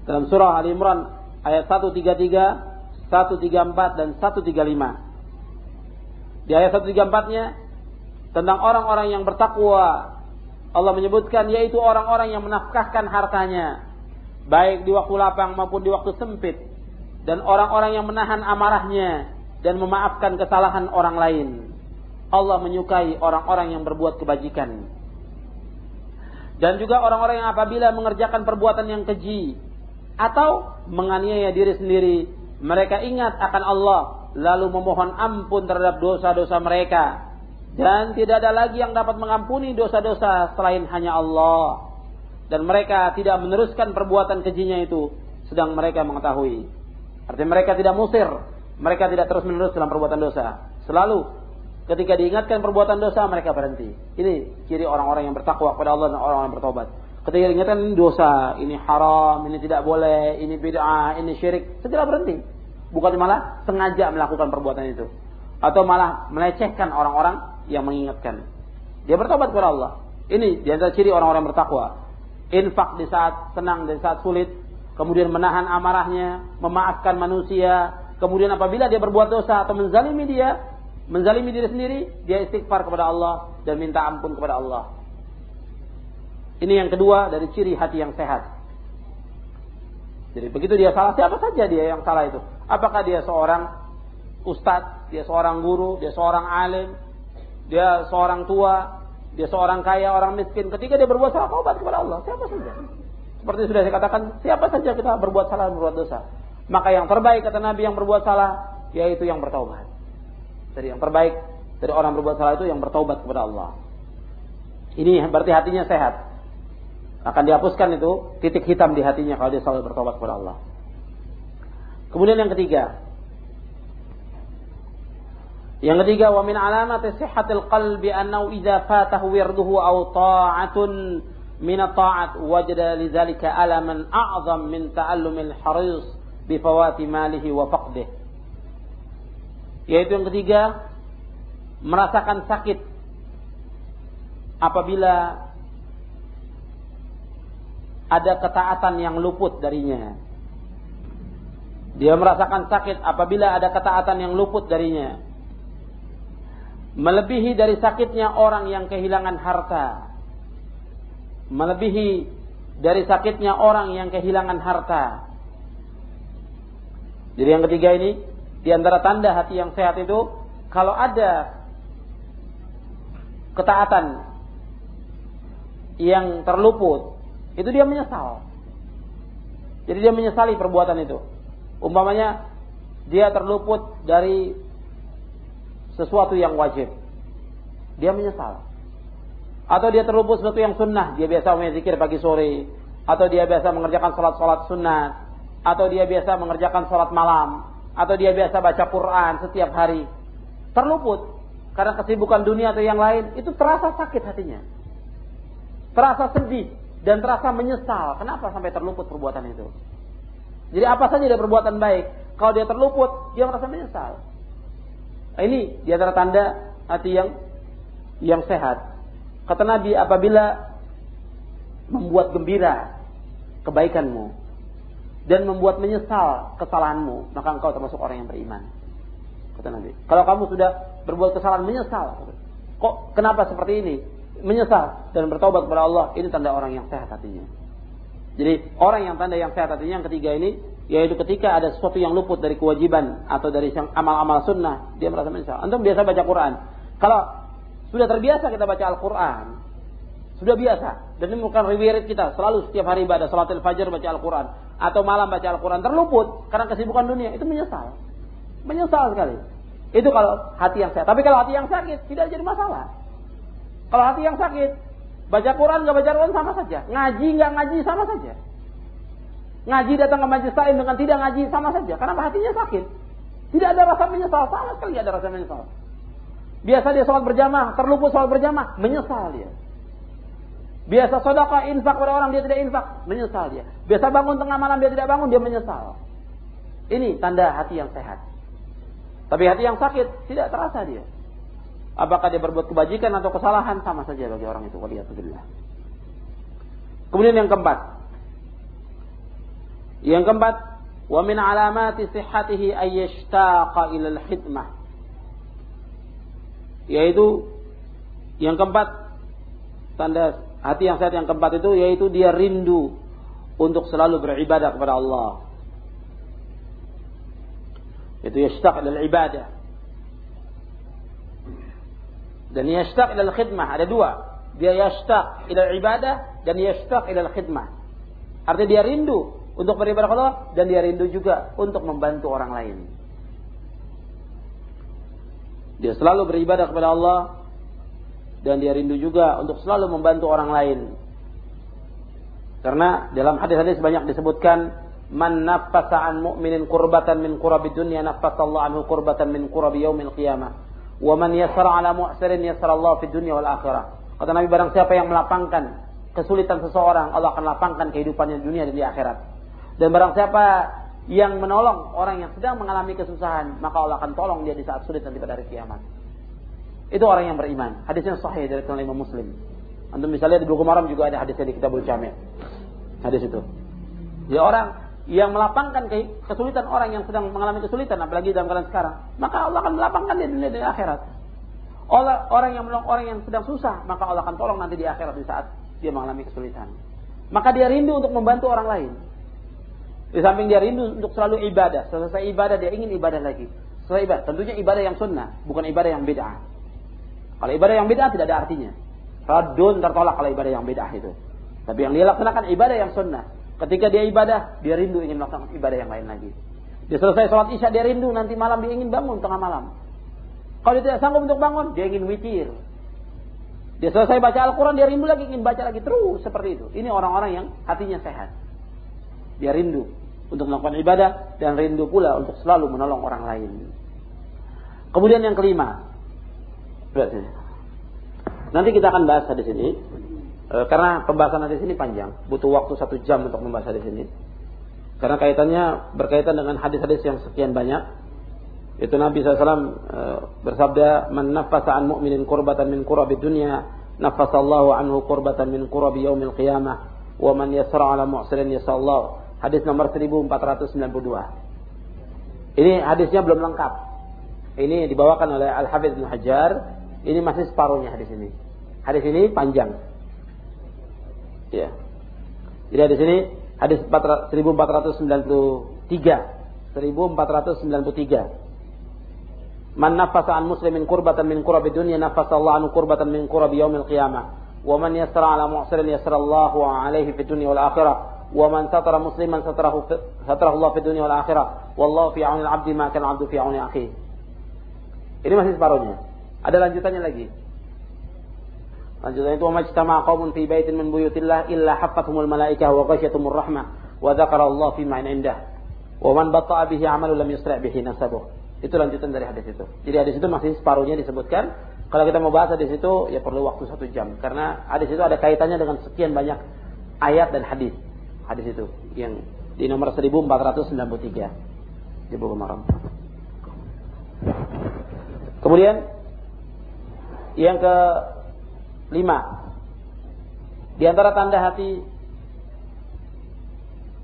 A: Dalam surah Al-Imran ayat 133, 134 dan 135. Di ayat 134-nya tentang orang-orang yang bertakwa Allah menyebutkan yaitu orang-orang yang menafkahkan hartanya baik di waktu lapang maupun di waktu sempit dan orang-orang yang menahan amarahnya dan memaafkan kesalahan orang lain. Allah menyukai orang-orang yang berbuat kebajikan. Dan juga orang-orang yang apabila mengerjakan perbuatan yang keji atau menganiaya diri sendiri, mereka ingat akan Allah lalu memohon ampun terhadap dosa-dosa mereka dan tidak ada lagi yang dapat mengampuni dosa-dosa selain hanya Allah. Dan mereka tidak meneruskan perbuatan kejinya itu sedang mereka mengetahui. Artinya mereka tidak musir, mereka tidak terus menerus dalam perbuatan dosa. Selalu Ketika diingatkan perbuatan dosa mereka berhenti. Ini ciri orang-orang yang bertakwa kepada Allah dan orang-orang yang bertobat. Ketika diingatkan ini dosa, ini haram, ini tidak boleh, ini bid'ah, ini syirik, segera berhenti. Bukan malah sengaja melakukan perbuatan itu. Atau malah melecehkan orang-orang yang mengingatkan. Dia bertobat kepada Allah. Ini di antara ciri orang-orang bertakwa. Infak di saat senang dan saat sulit, kemudian menahan amarahnya, memaafkan manusia, kemudian apabila dia berbuat dosa atau menzalimi dia, menzalimi diri sendiri, dia istighfar kepada Allah dan minta ampun kepada Allah. Ini yang kedua dari ciri hati yang sehat. Jadi begitu dia salah, siapa saja dia yang salah itu. Apakah dia seorang ustadz, dia seorang guru, dia seorang alim, dia seorang tua, dia seorang kaya, orang miskin. Ketika dia berbuat salah, taubat kepada Allah. Siapa saja. Seperti sudah saya katakan, siapa saja kita berbuat salah, berbuat dosa. Maka yang terbaik kata Nabi yang berbuat salah, yaitu yang bertaubat. Dari yang terbaik dari orang berbuat salah itu yang bertaubat kepada Allah. Ini berarti hatinya sehat. Akan dihapuskan itu titik hitam di hatinya kalau dia selalu bertobat kepada Allah. Kemudian yang ketiga. Yang ketiga wa min alamati sihhatil qalbi annahu idza fatahu wirduhu aw ta'atun min at-ta'at wajada lidzalika alaman a'zam min ta'allumil haris bifawati malihi wa faqdih. Yaitu yang ketiga, merasakan sakit apabila ada ketaatan yang luput darinya. Dia merasakan sakit apabila ada ketaatan yang luput darinya. Melebihi dari sakitnya orang yang kehilangan harta. Melebihi dari sakitnya orang yang kehilangan harta. Jadi yang ketiga ini, di antara tanda hati yang sehat itu, kalau ada ketaatan yang terluput, itu dia menyesal. Jadi dia menyesali perbuatan itu. Umpamanya dia terluput dari sesuatu yang wajib. Dia menyesal. Atau dia terluput sesuatu yang sunnah. Dia biasa zikir pagi sore. Atau dia biasa mengerjakan sholat-sholat sunnah. Atau dia biasa mengerjakan sholat malam. Atau dia biasa baca Quran setiap hari. Terluput. Karena kesibukan dunia atau yang lain. Itu terasa sakit hatinya. Terasa sedih dan terasa menyesal. Kenapa sampai terluput perbuatan itu? Jadi apa saja dia perbuatan baik, kalau dia terluput, dia merasa menyesal. Nah, ini di antara tanda hati yang yang sehat. Kata Nabi, apabila membuat gembira kebaikanmu dan membuat menyesal kesalahanmu, maka engkau termasuk orang yang beriman. Kata Nabi. Kalau kamu sudah berbuat kesalahan menyesal, kok kenapa seperti ini? menyesal dan bertobat kepada Allah ini tanda orang yang sehat hatinya. Jadi orang yang tanda yang sehat hatinya yang ketiga ini yaitu ketika ada sesuatu yang luput dari kewajiban atau dari amal-amal sunnah dia merasa menyesal. Antum biasa baca Quran. Kalau sudah terbiasa kita baca Al-Quran, sudah biasa dan ini bukan riwayat kita selalu setiap hari ibadah salatul fajar baca Al-Quran atau malam baca Al-Quran terluput karena kesibukan dunia itu menyesal, menyesal sekali. Itu kalau hati yang sehat. Tapi kalau hati yang sakit tidak jadi masalah. Kalau hati yang sakit, baca Quran nggak baca Quran sama saja. Ngaji nggak ngaji sama saja. Ngaji datang ke majelis taklim dengan tidak ngaji sama saja. Karena hatinya sakit. Tidak ada rasa menyesal sama sekali ada rasa menyesal. Biasa dia sholat berjamaah, terluput sholat berjamaah, menyesal dia. Biasa sodaka infak pada orang dia tidak infak, menyesal dia. Biasa bangun tengah malam dia tidak bangun, dia menyesal. Ini tanda hati yang sehat. Tapi hati yang sakit tidak terasa dia. Apakah dia berbuat kebajikan atau kesalahan sama saja bagi orang itu. Waliyahudillah. Kemudian yang keempat. Yang keempat, wa min alamati sihhatihi ayyashtaqa ila al-khidmah. Yaitu yang keempat tanda hati yang sehat yang keempat itu yaitu dia rindu untuk selalu beribadah kepada Allah. Itu yashtaq ila ibadah dan yashtaq ila khidmah ada dua dia yashtaq ila ibadah dan yashtaq ila khidmah artinya dia rindu untuk beribadah kepada Allah dan dia rindu juga untuk membantu orang lain dia selalu beribadah kepada Allah dan dia rindu juga untuk selalu membantu orang lain karena dalam hadis-hadis banyak disebutkan man nafasa an mu'minin qurbatan min qurabi dunya nafasa Allah anhu qurbatan min qurabi yaumil qiyamah Wa man yasara ala mu'sirin yasara Allah fi dunya wal akhirah. Kata Nabi barang siapa yang melapangkan kesulitan seseorang, Allah akan lapangkan kehidupannya di dunia dan di akhirat. Dan barang siapa yang menolong orang yang sedang mengalami kesusahan, maka Allah akan tolong dia di saat sulit nanti pada hari kiamat. Itu orang yang beriman. Hadisnya sahih dari Imam Muslim. Antum misalnya di buku Maram juga ada hadisnya di Kitabul Jami'. Hadis itu. Dia orang yang melapangkan kesulitan orang yang sedang mengalami kesulitan apalagi dalam keadaan sekarang maka Allah akan melapangkan di dunia dan akhirat Allah, orang yang menolong orang yang sedang susah maka Allah akan tolong nanti di akhirat di saat dia mengalami kesulitan maka dia rindu untuk membantu orang lain di samping dia rindu untuk selalu ibadah selesai ibadah dia ingin ibadah lagi selesai ibadah tentunya ibadah yang sunnah bukan ibadah yang bid'ah kalau ibadah yang bid'ah tidak ada artinya radun tertolak kalau ibadah yang bid'ah itu tapi yang dia laksanakan ibadah yang sunnah Ketika dia ibadah, dia rindu ingin melakukan ibadah yang lain lagi. Dia selesai sholat isya, dia rindu nanti malam dia ingin bangun tengah malam. Kalau dia tidak sanggup untuk bangun, dia ingin witir. Dia selesai baca Al-Quran, dia rindu lagi, ingin baca lagi terus seperti itu. Ini orang-orang yang hatinya sehat. Dia rindu untuk melakukan ibadah dan rindu pula untuk selalu menolong orang lain. Kemudian yang kelima, nanti kita akan bahas di sini E, karena pembahasan hadis ini panjang, butuh waktu satu jam untuk membahas hadis ini. Karena kaitannya berkaitan dengan hadis-hadis yang sekian banyak. Itu Nabi SAW e, bersabda, "Man nafasa an mu'minin kurbatan min kurabi dunya, nafasallahu anhu kurbatan min kurabi yaumil qiyamah, wa man yasra ala mu'sirin yasallahu." Hadis nomor 1492. Ini hadisnya belum lengkap. Ini dibawakan oleh Al-Hafidz Ibnu Hajar. Ini masih separuhnya hadis ini. Hadis ini panjang. Ya. Jadi hadis ini Hadis 1493. 1493. Man nafasa an muslimin kurbatan min kurabi dunya nafasa Allah anu kurbatan min kurabi yaumil qiyamah. Wa man yasra ala mu'sirin yasra Allahu alaihi fid dunya wal akhirah. Man satara musliman satarahu satarahu Allah fid dunya wal akhirah. Wallahu fi auni al-'abdi ma kana 'abdu fi auni akhihi. Ini masih separuhnya. Ada lanjutannya lagi. Lanjutannya itu majtama qaumun fi baitin min buyutillah illa malaikah wa rahmah wa Allah fi indah. Wa man batta'a bihi 'amalu lam yusra'. Itu lanjutan dari hadis itu. Jadi hadis itu masih separuhnya disebutkan. Kalau kita mau bahas hadis itu ya perlu waktu satu jam karena hadis itu ada kaitannya dengan sekian banyak ayat dan hadis. Hadis itu yang di nomor 1493 di buku Maram. Kemudian yang ke Lima. Di antara tanda hati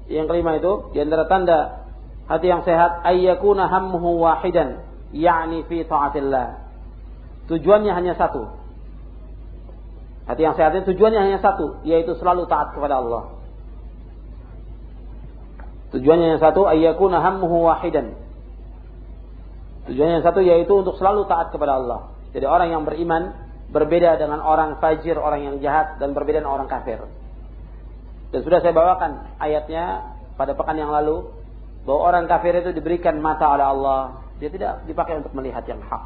A: yang kelima itu, di antara tanda hati yang sehat, ayyakuna hammuhu wahidan, yakni fi taatillah. Tujuannya hanya satu. Hati yang sehat itu tujuannya hanya satu, yaitu selalu taat kepada Allah. Tujuannya yang satu, ayyakuna hammuhu wahidan. Tujuannya yang satu yaitu untuk selalu taat kepada Allah. Jadi orang yang beriman berbeda dengan orang fajir, orang yang jahat dan berbeda dengan orang kafir. Dan sudah saya bawakan ayatnya pada pekan yang lalu bahwa orang kafir itu diberikan mata oleh Allah, dia tidak dipakai untuk melihat yang hak.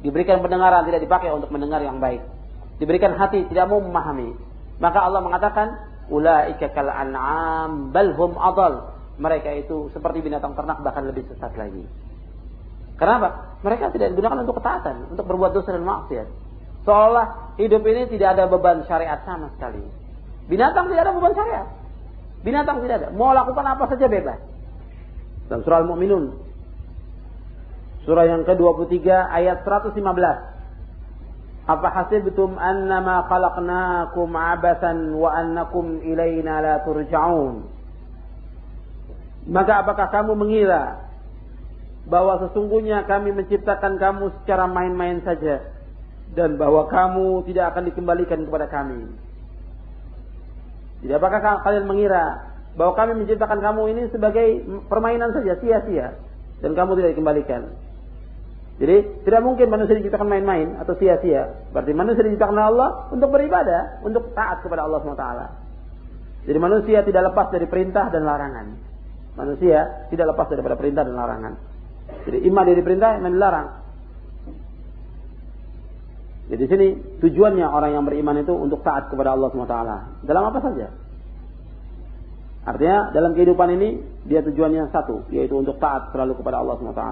A: Diberikan pendengaran tidak dipakai untuk mendengar yang baik. Diberikan hati tidak mau memahami. Maka Allah mengatakan, ulaika kal an'am bal hum adal. Mereka itu seperti binatang ternak bahkan lebih sesat lagi. Kenapa? Mereka tidak digunakan untuk ketaatan, untuk berbuat dosa dan maksiat. Seolah hidup ini tidak ada beban syariat sama sekali. Binatang tidak ada beban syariat. Binatang tidak ada. Mau lakukan apa saja bebas. Dan surah Al-Mu'minun. Surah yang ke-23 ayat 115. Apa hasibtum annama khalaqnakum abasan wa annakum ilaina la turja'un. Maka apakah kamu mengira bahwa sesungguhnya kami menciptakan kamu secara main-main saja dan bahwa kamu tidak akan dikembalikan kepada kami. Jadi apakah kalian mengira bahwa kami menciptakan kamu ini sebagai permainan saja, sia-sia dan kamu tidak dikembalikan? Jadi tidak mungkin manusia diciptakan main-main atau sia-sia. Berarti manusia diciptakan oleh Allah untuk beribadah, untuk taat kepada Allah SWT. Jadi manusia tidak lepas dari perintah dan larangan. Manusia tidak lepas daripada perintah dan larangan. Jadi iman dari perintah, iman dilarang. Jadi sini tujuannya orang yang beriman itu untuk taat kepada Allah SWT. Dalam apa saja. Artinya dalam kehidupan ini dia tujuannya satu, yaitu untuk taat selalu kepada Allah SWT.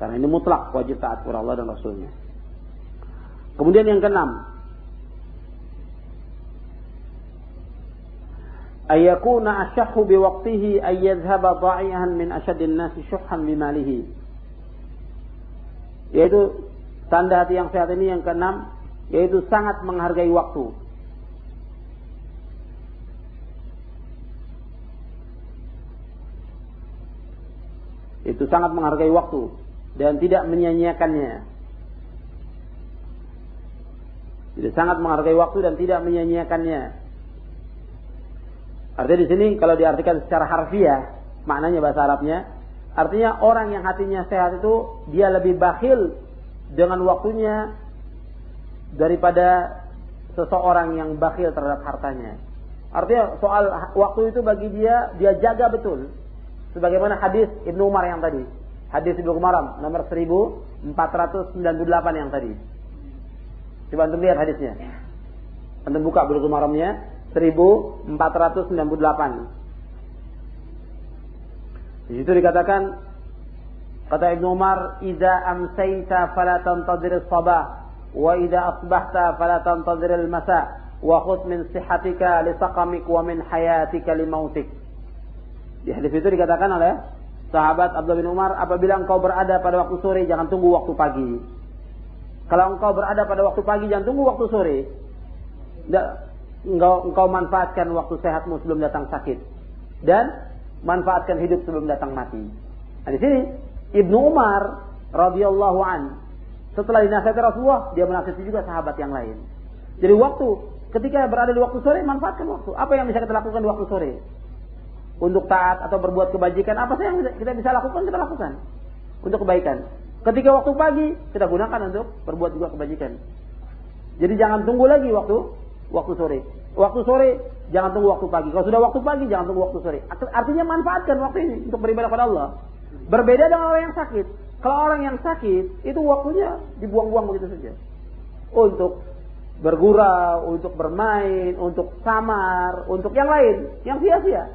A: Karena ini mutlak wajib taat kepada Allah dan Rasulnya. Kemudian yang keenam, ayakuna ashahhu biwaqtihi ayyadhhaba dha'ihan min ashaddin nasi syuhhan bimalihi. Yaitu Tanda hati yang sehat ini yang keenam yaitu sangat menghargai waktu. Itu sangat menghargai waktu dan tidak menyia-nyiakannya. Jadi sangat menghargai waktu dan tidak menyia-nyiakannya. Artinya di sini kalau diartikan secara harfiah, maknanya bahasa Arabnya, artinya orang yang hatinya sehat itu dia lebih bakhil dengan waktunya daripada seseorang yang bakhil terhadap hartanya. Artinya soal waktu itu bagi dia dia jaga betul. Sebagaimana hadis Ibnu Umar yang tadi. Hadis Ibnu Umar nomor 1498 yang tadi. Coba antum lihat hadisnya. Antum buka Ibnu Umarnya 1498. Di situ dikatakan Kata Ibnu Umar, "Idza amsayta fala tantadhir as-sabah wa idza asbahta fala tantadhir al-masa wa khudh min sihhatika li saqamik wa min hayatika li mautik." Di hadis itu dikatakan oleh sahabat Abdullah bin Umar, apabila engkau berada pada waktu sore, jangan tunggu waktu pagi. Kalau engkau berada pada waktu pagi, jangan tunggu waktu sore. Engkau, engkau manfaatkan waktu sehatmu sebelum datang sakit. Dan manfaatkan hidup sebelum datang mati. Nah, di sini Ibnu Umar radhiyallahu an setelah dinasihati Rasulullah, dia menasihati juga sahabat yang lain. Jadi waktu ketika berada di waktu sore, manfaatkan waktu. Apa yang bisa kita lakukan di waktu sore? Untuk taat atau berbuat kebajikan, apa sih yang kita bisa lakukan, kita lakukan. Untuk kebaikan. Ketika waktu pagi, kita gunakan untuk berbuat juga kebajikan. Jadi jangan tunggu lagi waktu waktu sore. Waktu sore jangan tunggu waktu pagi. Kalau sudah waktu pagi jangan tunggu waktu sore. Artinya manfaatkan waktu ini untuk beribadah pada Allah. Berbeda dengan orang yang sakit. Kalau orang yang sakit itu waktunya dibuang-buang begitu saja. Untuk bergurau, untuk bermain, untuk samar, untuk yang lain, yang sia-sia.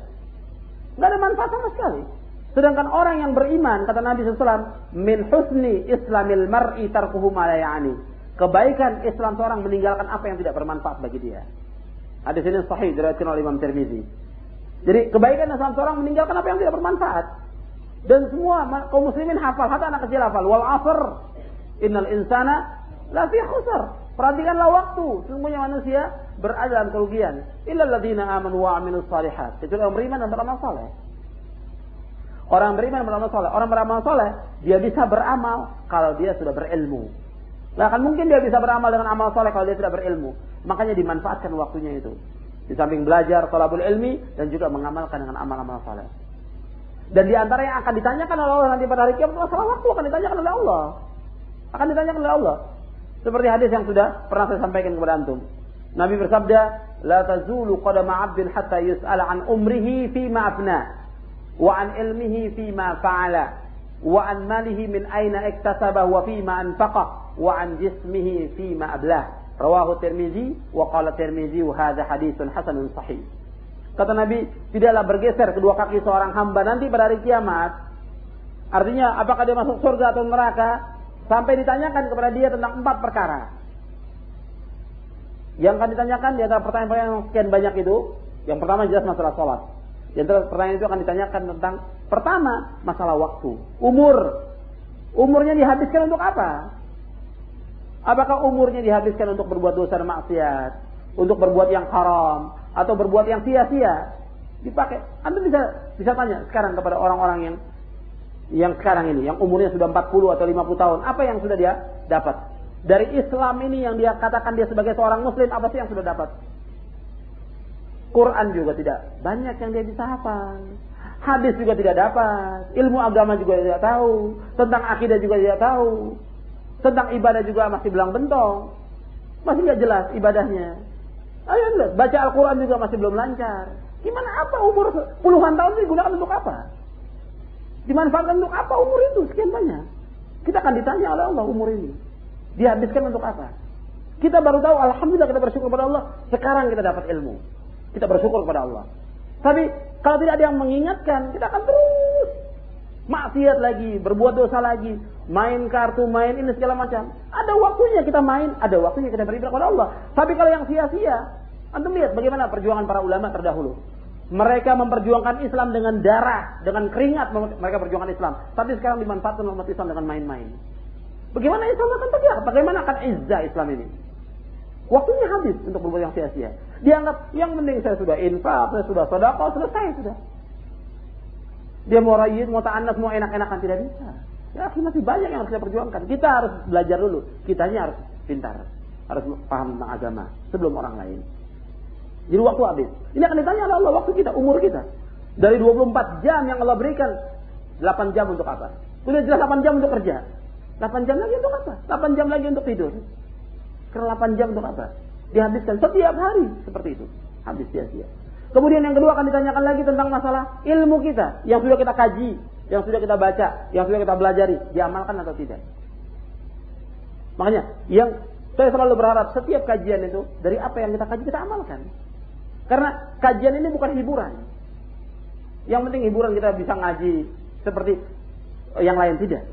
A: Tidak ada manfaat sama sekali. Sedangkan orang yang beriman, kata Nabi SAW, min husni islamil mar'i tarkuhu malayani. Kebaikan Islam seorang meninggalkan apa yang tidak bermanfaat bagi dia. Hadis ini sahih diriwayatkan oleh Imam Tirmizi. Jadi kebaikan Islam seorang meninggalkan apa yang tidak bermanfaat. Dan semua kaum muslimin hafal, hatta anak kecil hafal. Wal asr, innal insana lafi khusar. Perhatikanlah waktu. Semuanya manusia berada dalam kerugian. Illal ladina amanu wa amilus salihat. Kecuali orang beriman dan beramal saleh. Orang beriman beramal soleh. Orang beramal soleh, dia bisa beramal kalau dia sudah berilmu. Nah, kan mungkin dia bisa beramal dengan amal soleh kalau dia tidak berilmu. Makanya dimanfaatkan waktunya itu. Di samping belajar tolabul ilmi dan juga mengamalkan dengan amal-amal soleh. Dan di antara yang akan ditanyakan oleh Allah nanti pada hari kiamat masalah waktu akan ditanyakan oleh Allah. Akan ditanyakan oleh Allah. Seperti hadis yang sudah pernah saya sampaikan kepada antum. Nabi bersabda, "La tazulu qadama 'abdin hatta yus'ala an umrihi fi ma afna." wa an ilmihi fima fa'ala wa an malihi min aina iktasaba wa fima anfaqa wa an jismihi fima ablah. Rawahu tirmizi wa qala tirmizi hadha haditsun hasanun sahih. Kata Nabi tidaklah bergeser kedua kaki seorang hamba nanti pada hari kiamat. Artinya apakah dia masuk surga atau neraka? Sampai ditanyakan kepada dia tentang empat perkara. Yang akan ditanyakan di antara pertanyaan-pertanyaan yang sekian banyak itu yang pertama jelas masalah sholat di antara pertanyaan itu akan ditanyakan tentang pertama masalah waktu, umur. Umurnya dihabiskan untuk apa? Apakah umurnya dihabiskan untuk berbuat dosa dan maksiat, untuk berbuat yang haram atau berbuat yang sia-sia? Dipakai. Anda bisa bisa tanya sekarang kepada orang-orang yang yang sekarang ini, yang umurnya sudah 40 atau 50 tahun, apa yang sudah dia dapat? Dari Islam ini yang dia katakan dia sebagai seorang muslim, apa sih yang sudah dapat? Quran juga tidak banyak yang dia bisa hafal. Hadis juga tidak dapat. Ilmu agama juga tidak tahu. Tentang akidah juga tidak tahu. Tentang ibadah juga masih belang bentong. Masih nggak jelas ibadahnya. Ayo baca Al-Quran juga masih belum lancar. Gimana apa umur puluhan tahun digunakan untuk apa? Dimanfaatkan untuk apa umur itu sekian banyak? Kita akan ditanya oleh Allah umur ini. Dihabiskan untuk apa? Kita baru tahu, Alhamdulillah kita bersyukur kepada Allah. Sekarang kita dapat ilmu. Kita bersyukur kepada Allah. Tapi kalau tidak ada yang mengingatkan, kita akan terus maksiat lagi, berbuat dosa lagi, main kartu, main ini segala macam. Ada waktunya kita main, ada waktunya kita beribadah kepada Allah. Tapi kalau yang sia-sia, Anda lihat bagaimana perjuangan para ulama terdahulu. Mereka memperjuangkan Islam dengan darah, dengan keringat mereka perjuangkan Islam. Tapi sekarang dimanfaatkan umat Islam dengan main-main. Bagaimana Islam akan tegak? Bagaimana akan izzah Islam ini? Waktunya habis untuk berbuat yang sia-sia. Dianggap yang penting saya sudah infak, saya sudah sedekah, selesai sudah. Dia mau rayid, mau ta'annas, mau enak-enakan tidak bisa. Ya, masih banyak yang harus kita perjuangkan. Kita harus belajar dulu. Kitanya harus pintar. Harus paham tentang agama sebelum orang lain. Jadi waktu habis. Ini akan ditanya oleh Allah waktu kita, umur kita. Dari 24 jam yang Allah berikan, 8 jam untuk apa? Sudah jelas 8 jam untuk kerja. 8 jam lagi untuk apa? 8 jam lagi untuk tidur. Ke 8 jam untuk apa? Dihabiskan setiap hari seperti itu. Habis sia-sia. Kemudian yang kedua akan ditanyakan lagi tentang masalah ilmu kita yang sudah kita kaji, yang sudah kita baca, yang sudah kita belajari, diamalkan atau tidak. Makanya yang saya selalu berharap setiap kajian itu dari apa yang kita kaji kita amalkan. Karena kajian ini bukan hiburan. Yang penting hiburan kita bisa ngaji seperti yang lain tidak.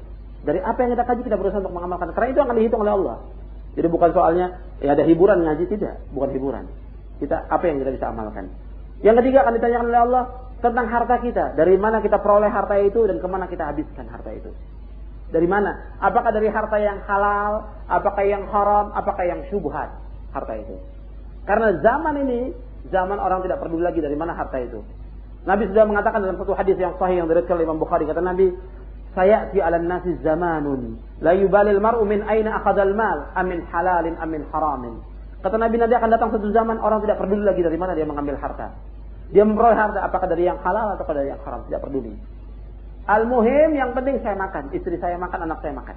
A: Dari apa yang kita kaji kita berusaha untuk mengamalkan. Karena itu akan dihitung oleh Allah. Jadi bukan soalnya ya ada hiburan ngaji tidak, bukan hiburan. Kita apa yang kita bisa amalkan. Yang ketiga akan ditanyakan oleh Allah tentang harta kita. Dari mana kita peroleh harta itu dan ke mana kita habiskan harta itu. Dari mana? Apakah dari harta yang halal, apakah yang haram, apakah yang syubhat harta itu. Karena zaman ini, zaman orang tidak peduli lagi dari mana harta itu. Nabi sudah mengatakan dalam satu hadis yang sahih yang diriwayatkan oleh Imam Bukhari kata Nabi, "Saya di 'alan nasi zamanun la yubalil mar'u min aina akhadal mal, amin halalin amin haramin." Kata Nabi nanti akan datang satu zaman orang tidak peduli lagi dari mana dia mengambil harta. Dia memperoleh harta apakah dari yang halal atau dari yang haram, tidak peduli. Al-muhim yang penting saya makan, istri saya makan, anak saya makan.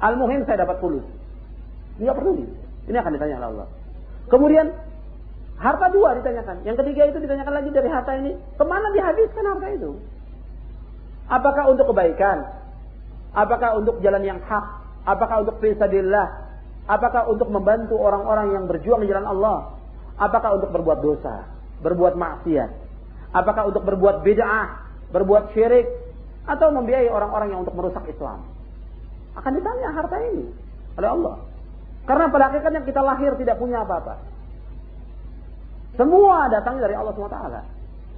A: Al-muhim saya dapat fulus. Tidak peduli. Ini akan ditanya oleh Allah. Kemudian harta dua ditanyakan. Yang ketiga itu ditanyakan lagi dari harta ini, ke mana dihabiskan harta itu? Apakah untuk kebaikan? Apakah untuk jalan yang hak? Apakah untuk fisabilillah? Apakah untuk membantu orang-orang yang berjuang di jalan Allah? Apakah untuk berbuat dosa? berbuat maksiat? Apakah untuk berbuat bid'ah, berbuat syirik, atau membiayai orang-orang yang untuk merusak Islam? Akan ditanya harta ini oleh Allah. Karena pada akhirnya kita lahir tidak punya apa-apa. Semua datangnya dari Allah SWT.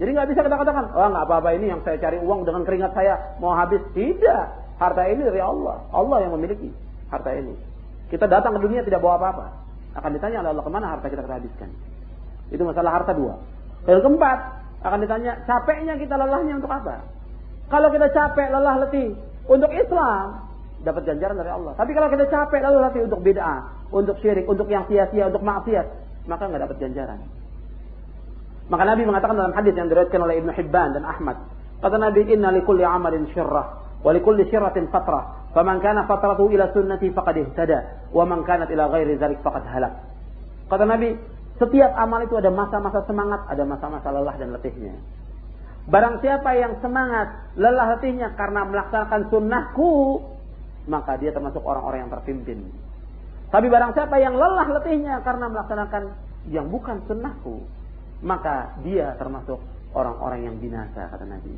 A: Jadi nggak bisa kita katakan, oh nggak apa-apa ini yang saya cari uang dengan keringat saya mau habis. Tidak. Harta ini dari Allah. Allah yang memiliki harta ini. Kita datang ke dunia tidak bawa apa-apa. Akan ditanya oleh Allah ke mana harta kita kita habiskan. Itu masalah harta dua. Dan keempat, akan ditanya, capeknya kita lelahnya untuk apa? Kalau kita capek, lelah, letih untuk Islam, dapat ganjaran dari Allah. Tapi kalau kita capek, lalu letih untuk bid'ah, untuk syirik, untuk yang sia-sia, untuk maksiat, maka nggak dapat ganjaran. Maka Nabi mengatakan dalam hadis yang diriwayatkan oleh Ibnu Hibban dan Ahmad, kata Nabi, "Inna likulli amalin syirrah wa likulli syirratin fatrah, faman kana fatratuhu ila sunnati faqad ihtada, wa man kanat ila ghairi dzalik faqad halak." Kata Nabi, setiap amal itu ada masa-masa semangat, ada masa-masa lelah dan letihnya. Barang siapa yang semangat, lelah letihnya karena melaksanakan sunnahku, maka dia termasuk orang-orang yang terpimpin. Tapi barang siapa yang lelah letihnya karena melaksanakan yang bukan sunnahku, maka dia termasuk orang-orang yang binasa, kata Nabi.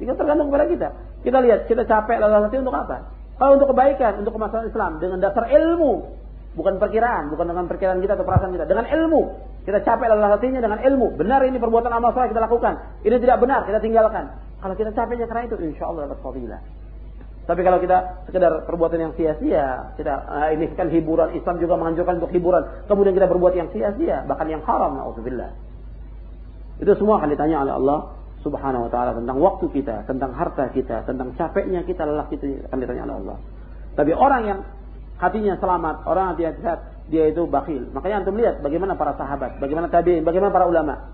A: Tinggal tergantung kepada kita. Kita lihat, kita capek lelah letih untuk apa? Kalau untuk kebaikan, untuk kemaslahatan Islam, dengan dasar ilmu, Bukan perkiraan, bukan dengan perkiraan kita atau perasaan kita. Dengan ilmu. Kita capek lelah hatinya dengan ilmu. Benar ini perbuatan amal soleh kita lakukan. Ini tidak benar, kita tinggalkan. Kalau kita capeknya karena itu, insya Allah dapat fadilah. Tapi kalau kita sekedar perbuatan yang sia-sia, kita uh, ini kan hiburan, Islam juga menganjurkan untuk hiburan. Kemudian kita berbuat yang sia-sia, bahkan yang haram, na'udzubillah. Itu semua akan ditanya oleh Allah Subhanahu wa taala tentang waktu kita, tentang harta kita, tentang capeknya kita, lelah kita akan ditanya oleh Allah. Tapi orang yang hatinya selamat, orang hati sehat, dia itu bakhil. Makanya antum lihat bagaimana para sahabat, bagaimana tabi'in, bagaimana para ulama.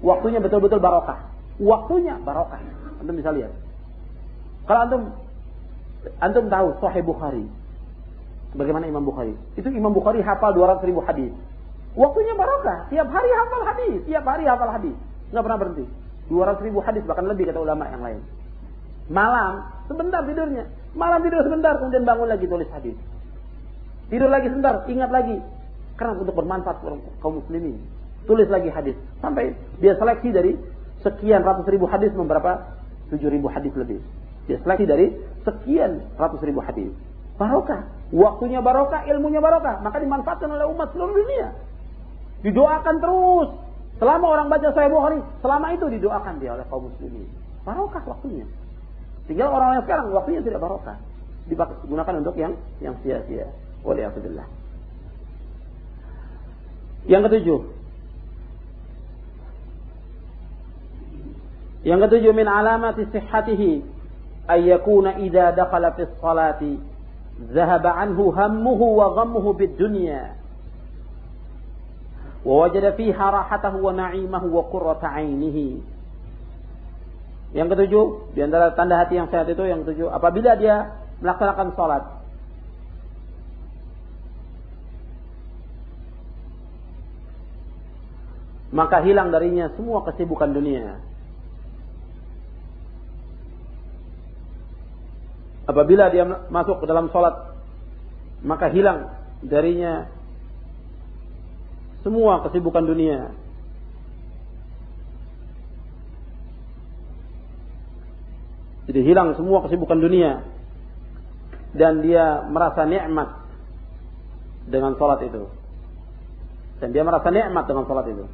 A: Waktunya betul-betul barokah. Waktunya barokah. Antum bisa lihat. Kalau antum antum tahu Sahih Bukhari. Bagaimana Imam Bukhari? Itu Imam Bukhari hafal 200 ribu hadis. Waktunya barokah. Tiap hari hafal hadis. Tiap hari hafal hadis. Nggak pernah berhenti. 200 ribu hadis bahkan lebih kata ulama yang lain. Malam sebentar tidurnya. Malam tidur sebentar kemudian bangun lagi tulis hadis. Tidur lagi sebentar, ingat lagi. Karena untuk bermanfaat kaum muslimin. Tulis lagi hadis. Sampai dia seleksi dari sekian ratus ribu hadis beberapa tujuh ribu hadis lebih. Dia seleksi dari sekian ratus ribu hadis. Barokah. Waktunya barokah, ilmunya barokah. Maka dimanfaatkan oleh umat seluruh dunia. Didoakan terus. Selama orang baca Sahih Bukhari, selama itu didoakan dia oleh kaum muslimin. Barokah waktunya. Tinggal orang yang sekarang waktunya tidak barokah. Digunakan untuk yang yang sia-sia. Waliyahudillah. Yang ketujuh. Yang ketujuh min alamati sihhatihi ay yakuna idza dakhala fi sholati dhahaba anhu hammuhu wa ghammuhu bid dunya rahatahu wa na'imahu wa qurrata 'ainihi. Yang ketujuh, di antara tanda hati yang sehat itu yang ketujuh, apabila dia melaksanakan salat maka hilang darinya semua kesibukan dunia. Apabila dia masuk ke dalam sholat, maka hilang darinya semua kesibukan dunia. Jadi hilang semua kesibukan dunia dan dia merasa nikmat dengan sholat itu. Dan dia merasa nikmat dengan sholat itu.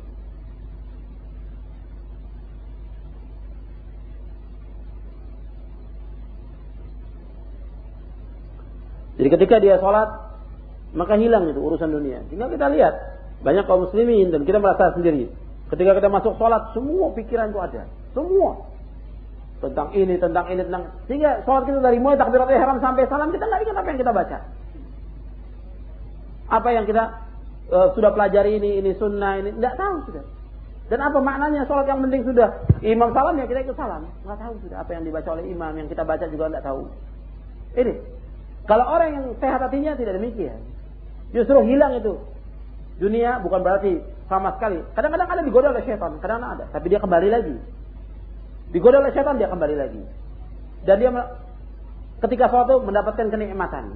A: Jadi ketika dia sholat, maka hilang itu urusan dunia. Tinggal kita lihat banyak kaum muslimin dan kita merasa sendiri. Ketika kita masuk sholat, semua pikiran itu ada. Semua. Tentang ini, tentang ini, tentang... Sehingga sholat kita dari mulai takbirat ihram sampai salam, kita nggak ingat apa yang kita baca. Apa yang kita uh, sudah pelajari ini, ini sunnah, ini... Nggak tahu sudah. Dan apa maknanya sholat yang penting sudah. Imam salam ya kita ikut salam. Nggak tahu sudah apa yang dibaca oleh imam, yang kita baca juga nggak tahu. Ini kalau orang yang sehat hatinya tidak demikian. Justru hilang itu. Dunia bukan berarti sama sekali. Kadang-kadang ada digoda oleh setan, kadang, kadang ada, tapi dia kembali lagi. Digoda oleh setan dia kembali lagi. Dan dia ketika suatu mendapatkan kenikmatan,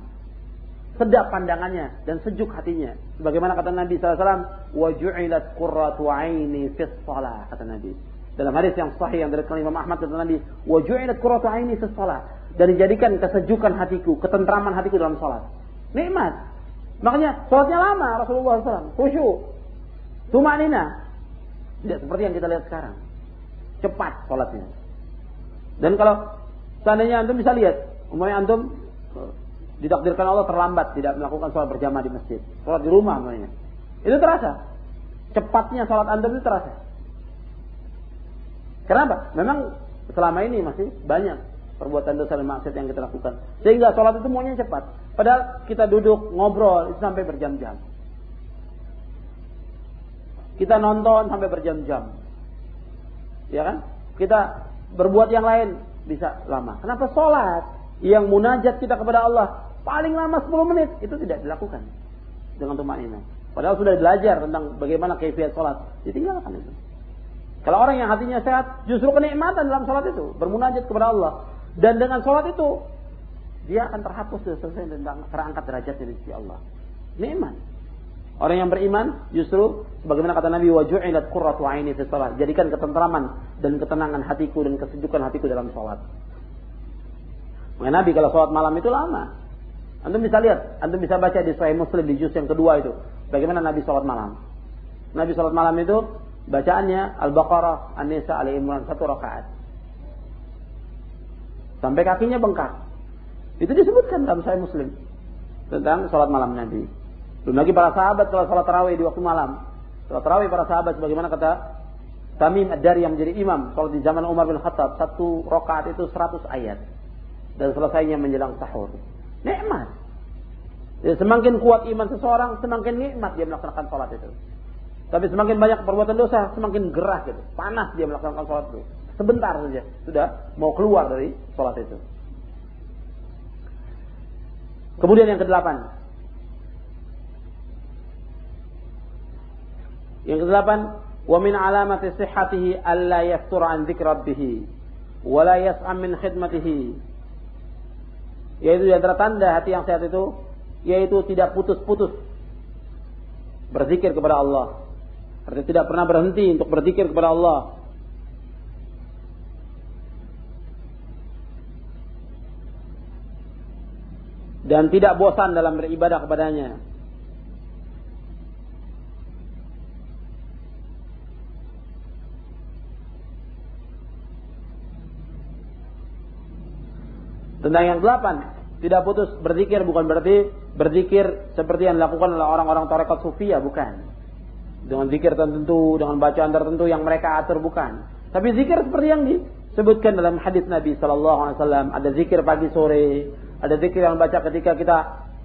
A: sedap pandangannya dan sejuk hatinya. Sebagaimana kata Nabi SAW, wajulat qurratu aini fi salah kata Nabi. Dalam hadis yang sahih yang dari Imam Ahmad kata Nabi, wajulat qurratu aini fi salah dan dijadikan kesejukan hatiku, ketentraman hatiku dalam salat. Nikmat. Makanya sholatnya lama Rasulullah SAW. Khusyuk. Tumanina. Tidak seperti yang kita lihat sekarang. Cepat sholatnya. Dan kalau seandainya antum bisa lihat, umumnya antum eh, ditakdirkan Allah terlambat tidak melakukan sholat berjamaah di masjid. Sholat di rumah umumnya. Itu terasa. Cepatnya sholat antum itu terasa. Kenapa? Memang selama ini masih banyak perbuatan dosa dan maksiat yang kita lakukan. Sehingga sholat itu maunya cepat. Padahal kita duduk ngobrol itu sampai berjam-jam. Kita nonton sampai berjam-jam. Ya kan? Kita berbuat yang lain bisa lama. Kenapa sholat yang munajat kita kepada Allah paling lama 10 menit itu tidak dilakukan dengan tumak ini. Padahal sudah belajar tentang bagaimana kaifiat sholat. Ditinggalkan itu. Kalau orang yang hatinya sehat, justru kenikmatan dalam sholat itu. Bermunajat kepada Allah. Dan dengan sholat itu dia akan terhapus selesai tentang terangkat derajatnya di sisi Allah. Nikmat. Orang yang beriman justru sebagaimana kata Nabi waju'ilat qurratu aini fi shalah. Jadikan ketentraman dan ketenangan hatiku dan kesejukan hatiku dalam sholat. Mengenai Nabi kalau sholat malam itu lama. Antum bisa lihat, antum bisa baca di Sahih Muslim di juz yang kedua itu. Bagaimana Nabi sholat malam. Nabi sholat malam itu bacaannya Al-Baqarah, An-Nisa, Ali Imran satu rakaat. Sampai kakinya bengkak. Itu disebutkan dalam Sahih Muslim tentang sholat malam Nabi. Belum lagi para sahabat kalau sholat tarawih di waktu malam. Sholat tarawih para sahabat sebagaimana kata Tamim Ad-Dari yang menjadi imam sholat di zaman Umar bin Khattab satu rakaat itu 100 ayat dan selesainya menjelang sahur. Nikmat. Jadi semakin kuat iman seseorang, semakin nikmat dia melaksanakan sholat itu. Tapi semakin banyak perbuatan dosa, semakin gerah gitu. Panas dia melaksanakan sholat itu. Sebentar saja sudah mau keluar dari sholat itu. Kemudian yang kedelapan. Yang kedelapan, wa min alamati sihhatihi alla yaftur an dzikri rabbih wa la yas'am min khidmatihi. Yaitu antara tanda hati yang sehat itu yaitu tidak putus-putus berzikir kepada Allah. Artinya tidak pernah berhenti untuk berzikir kepada Allah dan tidak bosan dalam beribadah kepadanya. Tentang yang delapan, tidak putus berzikir bukan berarti berzikir seperti yang dilakukan oleh orang-orang tarekat sufia, bukan. Dengan zikir tertentu, dengan bacaan tertentu yang mereka atur, bukan. Tapi zikir seperti yang disebutkan dalam hadis Nabi Sallallahu Alaihi Wasallam, ada zikir pagi sore, ada zikir yang baca ketika kita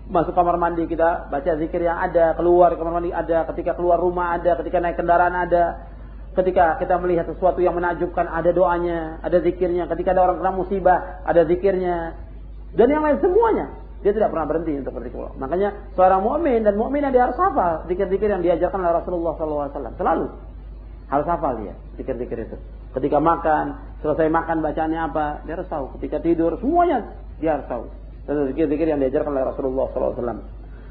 A: masuk kamar mandi kita baca zikir yang ada, keluar kamar mandi ada, ketika keluar rumah ada, ketika naik kendaraan ada, ketika kita melihat sesuatu yang menakjubkan ada doanya, ada zikirnya, ketika ada orang kena musibah ada zikirnya, dan yang lain semuanya. Dia tidak pernah berhenti untuk berzikir. Makanya seorang mukmin dan mukminah dia harus hafal zikir-zikir yang diajarkan oleh Rasulullah SAW. Selalu harus hafal dia zikir-zikir itu. Ketika makan, selesai makan bacaannya apa, dia harus tahu. Ketika tidur, semuanya dia harus tahu dan zikir-zikir yang diajarkan oleh Rasulullah SAW.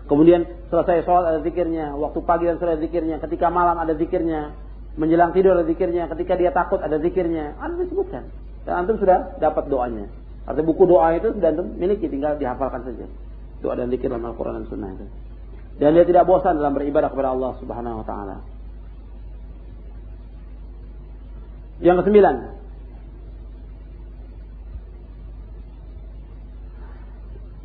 A: Kemudian selesai sholat ada zikirnya, waktu pagi dan sore ada zikirnya, ketika malam ada zikirnya, menjelang tidur ada zikirnya, ketika dia takut ada zikirnya. Anda disebutkan. Dan antum sudah dapat doanya. Artinya buku doa itu sudah antum miliki, tinggal dihafalkan saja. Doa dan zikir dalam Al-Quran dan Sunnah itu. Dan dia tidak bosan dalam beribadah kepada Allah Subhanahu Wa Taala. Yang kesembilan,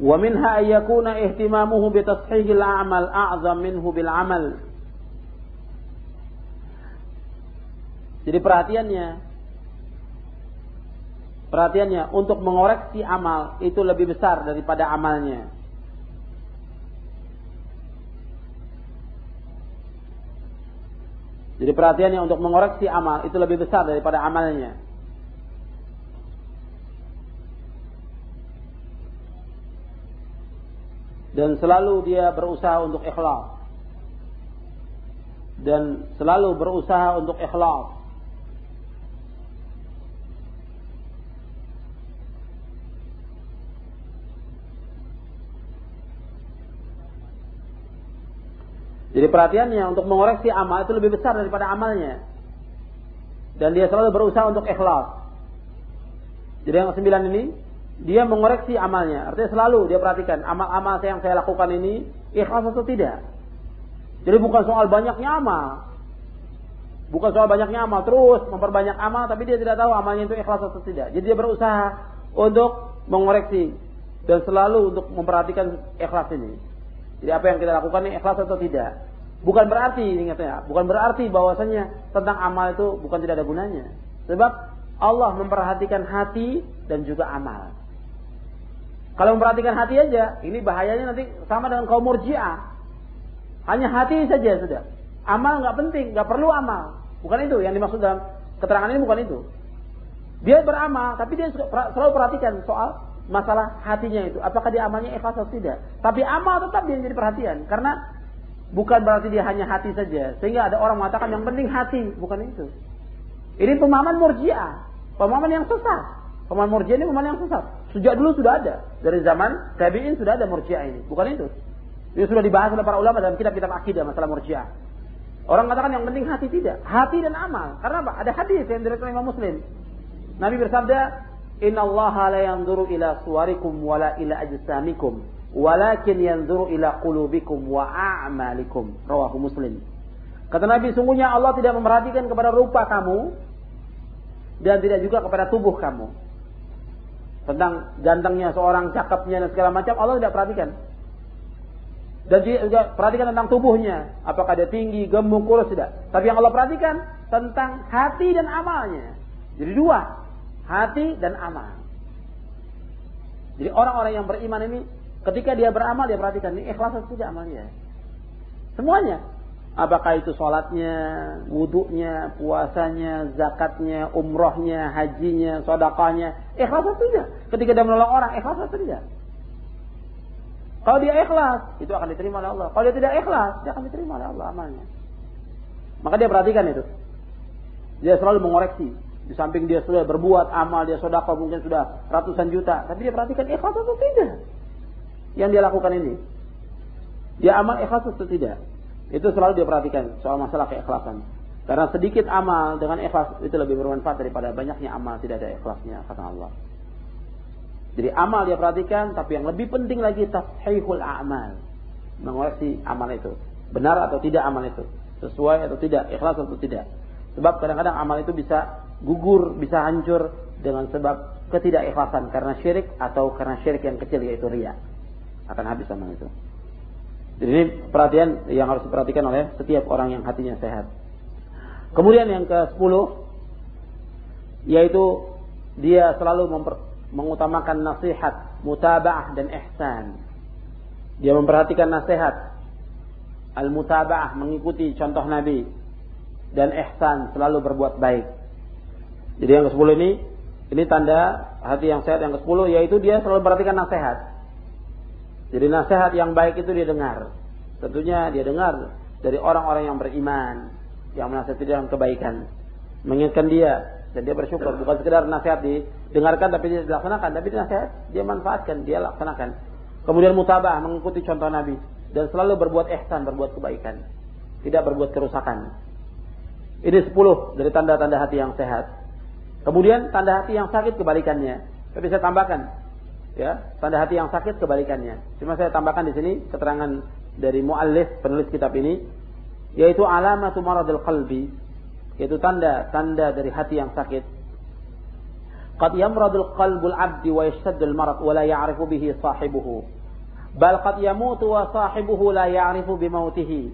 A: Ayyakuna ihtimamuhu bi tashihil a'mal a'zam minhu bil amal. Jadi perhatiannya perhatiannya untuk mengoreksi amal itu lebih besar daripada amalnya. Jadi perhatiannya untuk mengoreksi amal itu lebih besar daripada amalnya. Dan selalu dia berusaha untuk ikhlas dan selalu berusaha untuk ikhlas Jadi perhatiannya untuk mengoreksi amal itu lebih besar daripada amalnya. Dan dia selalu berusaha untuk ikhlas. Jadi yang sembilan ini dia mengoreksi amalnya. Artinya selalu dia perhatikan amal-amal yang saya lakukan ini ikhlas atau tidak. Jadi bukan soal banyaknya amal. Bukan soal banyaknya amal terus memperbanyak amal tapi dia tidak tahu amalnya itu ikhlas atau tidak. Jadi dia berusaha untuk mengoreksi dan selalu untuk memperhatikan ikhlas ini. Jadi apa yang kita lakukan ini ikhlas atau tidak. Bukan berarti ingatnya, bukan berarti bahwasanya tentang amal itu bukan tidak ada gunanya. Sebab Allah memperhatikan hati dan juga amal. Kalau memperhatikan hati aja, ini bahayanya nanti sama dengan kaum murjiah. Hanya hati saja sudah. Amal nggak penting, nggak perlu amal. Bukan itu yang dimaksud dalam keterangan ini bukan itu. Dia beramal, tapi dia selalu perhatikan soal masalah hatinya itu. Apakah dia amalnya ikhlas atau tidak. Tapi amal tetap dia jadi perhatian. Karena bukan berarti dia hanya hati saja. Sehingga ada orang mengatakan yang penting hati. Bukan itu. Ini pemahaman murjiah. Pemahaman yang sesat. Pemahaman murjiah ini pemahaman yang sesat. Sejak dulu sudah ada. Dari zaman tabi'in sudah ada murjiah ini. Bukan itu. Ini sudah dibahas oleh para ulama dalam kitab-kitab akidah masalah murjiah. Orang katakan yang penting hati tidak. Hati dan amal. Karena apa? Ada hadis yang diriwayatkan Imam Muslim. Nabi bersabda, "Inna Allah la yanzuru ila suwarikum wala ila ajsamikum, walakin yanzuru ila qulubikum wa a'malikum." Rawahu Muslim. Kata Nabi, sungguhnya Allah tidak memperhatikan kepada rupa kamu dan tidak juga kepada tubuh kamu tentang gantengnya seorang, cakepnya dan segala macam Allah tidak perhatikan. Dan juga perhatikan tentang tubuhnya, apakah dia tinggi, gemuk, kurus tidak. Tapi yang Allah perhatikan tentang hati dan amalnya. Jadi dua, hati dan amal. Jadi orang-orang yang beriman ini ketika dia beramal dia perhatikan ini ikhlas atau tidak amalnya. Semuanya. Apakah itu sholatnya, wudhunya, puasanya, zakatnya, umrohnya, hajinya, sodakahnya. Ikhlas atau tidak? Ketika dia menolong orang, ikhlas atau tidak? Kalau dia ikhlas, itu akan diterima oleh Allah. Kalau dia tidak ikhlas, dia akan diterima oleh Allah amalnya. Maka dia perhatikan itu. Dia selalu mengoreksi. Di samping dia sudah berbuat amal, dia sodakah mungkin sudah ratusan juta. Tapi dia perhatikan ikhlas atau tidak. Yang dia lakukan ini. Dia amal ikhlas atau tidak. Itu selalu dia perhatikan soal masalah keikhlasan. Karena sedikit amal dengan ikhlas itu lebih bermanfaat daripada banyaknya amal tidak ada ikhlasnya kata Allah. Jadi amal dia perhatikan, tapi yang lebih penting lagi tashihul amal. Mengoreksi amal itu. Benar atau tidak amal itu. Sesuai atau tidak, ikhlas atau tidak. Sebab kadang-kadang amal itu bisa gugur, bisa hancur dengan sebab ketidakikhlasan karena syirik atau karena syirik yang kecil yaitu ria. Akan habis amal itu. Jadi ini perhatian yang harus diperhatikan oleh setiap orang yang hatinya sehat. Kemudian yang ke-10 yaitu dia selalu mengutamakan nasihat, mutaba'ah dan ihsan. Dia memperhatikan nasihat, al-mutaba'ah mengikuti contoh Nabi dan ihsan selalu berbuat baik. Jadi yang ke-10 ini ini tanda hati yang sehat yang ke-10 yaitu dia selalu memperhatikan nasihat. Jadi nasihat yang baik itu dia dengar. Tentunya dia dengar dari orang-orang yang beriman, yang menasihati dalam kebaikan. Mengingatkan dia dan dia bersyukur bukan sekedar nasihat didengarkan tapi dia dilaksanakan, tapi nasihat dia manfaatkan, dia laksanakan. Kemudian mutabah mengikuti contoh Nabi dan selalu berbuat ihsan, berbuat kebaikan, tidak berbuat kerusakan. Ini sepuluh dari tanda-tanda hati yang sehat. Kemudian tanda hati yang sakit kebalikannya. Tapi saya tambahkan, ya tanda hati yang sakit kebalikannya. Cuma saya tambahkan di sini keterangan dari muallif penulis kitab ini yaitu alamatu maradil qalbi yaitu tanda tanda dari hati yang sakit. Qad yamradul qalbul abdi wa yashaddul marad wa la ya'rifu bihi sahibuhu. Bal qad yamutu wa sahibuhu la ya'rifu bi mautihi.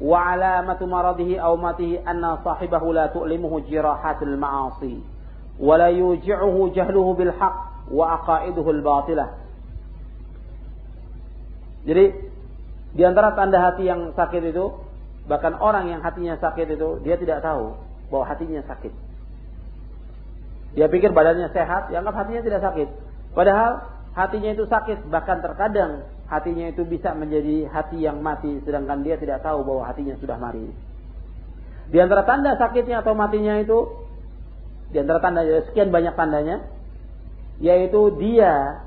A: Wa alamatu maradihi aw matihi anna sahibahu la tu'limuhu jirahatul ma'asi. Wa la yuji'uhu jahluhu bil haqq wa aqaiduhul batilah. Jadi di antara tanda hati yang sakit itu bahkan orang yang hatinya sakit itu dia tidak tahu bahwa hatinya sakit. Dia pikir badannya sehat, ya dianggap hatinya tidak sakit. Padahal hatinya itu sakit, bahkan terkadang hatinya itu bisa menjadi hati yang mati sedangkan dia tidak tahu bahwa hatinya sudah mati. Di antara tanda sakitnya atau matinya itu di antara tanda sekian banyak tandanya yaitu dia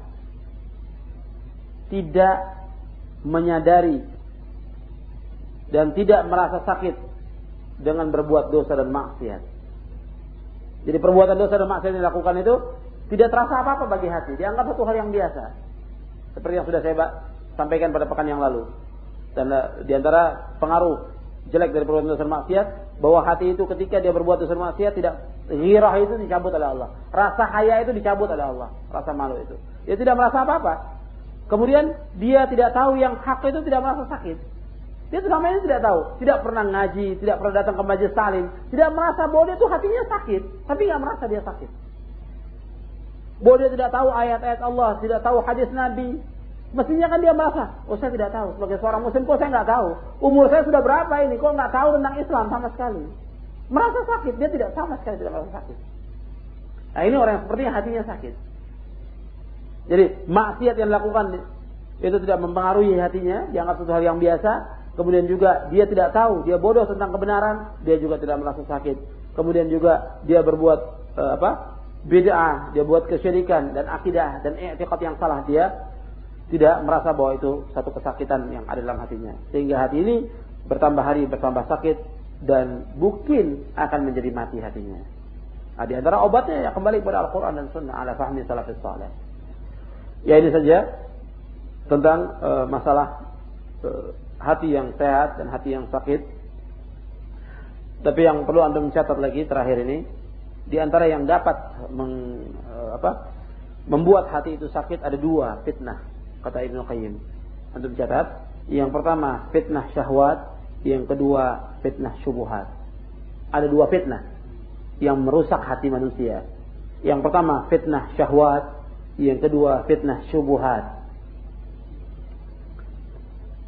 A: tidak menyadari dan tidak merasa sakit dengan berbuat dosa dan maksiat. Jadi perbuatan dosa dan maksiat yang dilakukan itu tidak terasa apa-apa bagi hati, dianggap satu hal yang biasa. Seperti yang sudah saya sampaikan pada pekan yang lalu. Dan eh, di antara pengaruh jelek dari perbuatan dosa dan maksiat bahwa hati itu ketika dia berbuat dosa maksiat tidak ghirah itu dicabut oleh Allah. Rasa haya itu dicabut oleh Allah, rasa malu itu. Dia tidak merasa apa-apa. Kemudian dia tidak tahu yang hak itu tidak merasa sakit. Dia selama ini tidak tahu, tidak pernah ngaji, tidak pernah datang ke majelis salim, tidak merasa bahwa dia itu hatinya sakit, tapi nggak merasa dia sakit. Bahwa tidak tahu ayat-ayat Allah, tidak tahu hadis Nabi, Mestinya kan dia merasa, oh saya tidak tahu. Sebagai seorang muslim kok saya nggak tahu. Umur saya sudah berapa ini, kok nggak tahu tentang Islam sama sekali. Merasa sakit, dia tidak sama sekali tidak merasa sakit. Nah ini orang yang sepertinya hatinya sakit. Jadi maksiat yang dilakukan itu tidak mempengaruhi hatinya, dianggap sesuatu hal yang biasa. Kemudian juga dia tidak tahu, dia bodoh tentang kebenaran, dia juga tidak merasa sakit. Kemudian juga dia berbuat uh, apa? bid'ah, dia buat kesyirikan dan akidah dan i'tiqad yang salah, dia tidak merasa bahwa itu satu kesakitan yang ada dalam hatinya. Sehingga hati ini bertambah hari bertambah sakit dan mungkin akan menjadi mati hatinya. Nah, di antara obatnya ya kembali kepada Al-Quran dan Sunnah ala fahmi salafis salih. Ya ini saja tentang uh, masalah uh, hati yang sehat dan hati yang sakit. Tapi yang perlu anda mencatat lagi terakhir ini, di antara yang dapat meng, uh, apa, membuat hati itu sakit ada dua fitnah kata Ibnu Qayyim. Untuk catat, yang pertama fitnah syahwat, yang kedua fitnah syubuhat. Ada dua fitnah yang merusak hati manusia. Yang pertama fitnah syahwat, yang kedua fitnah syubuhat.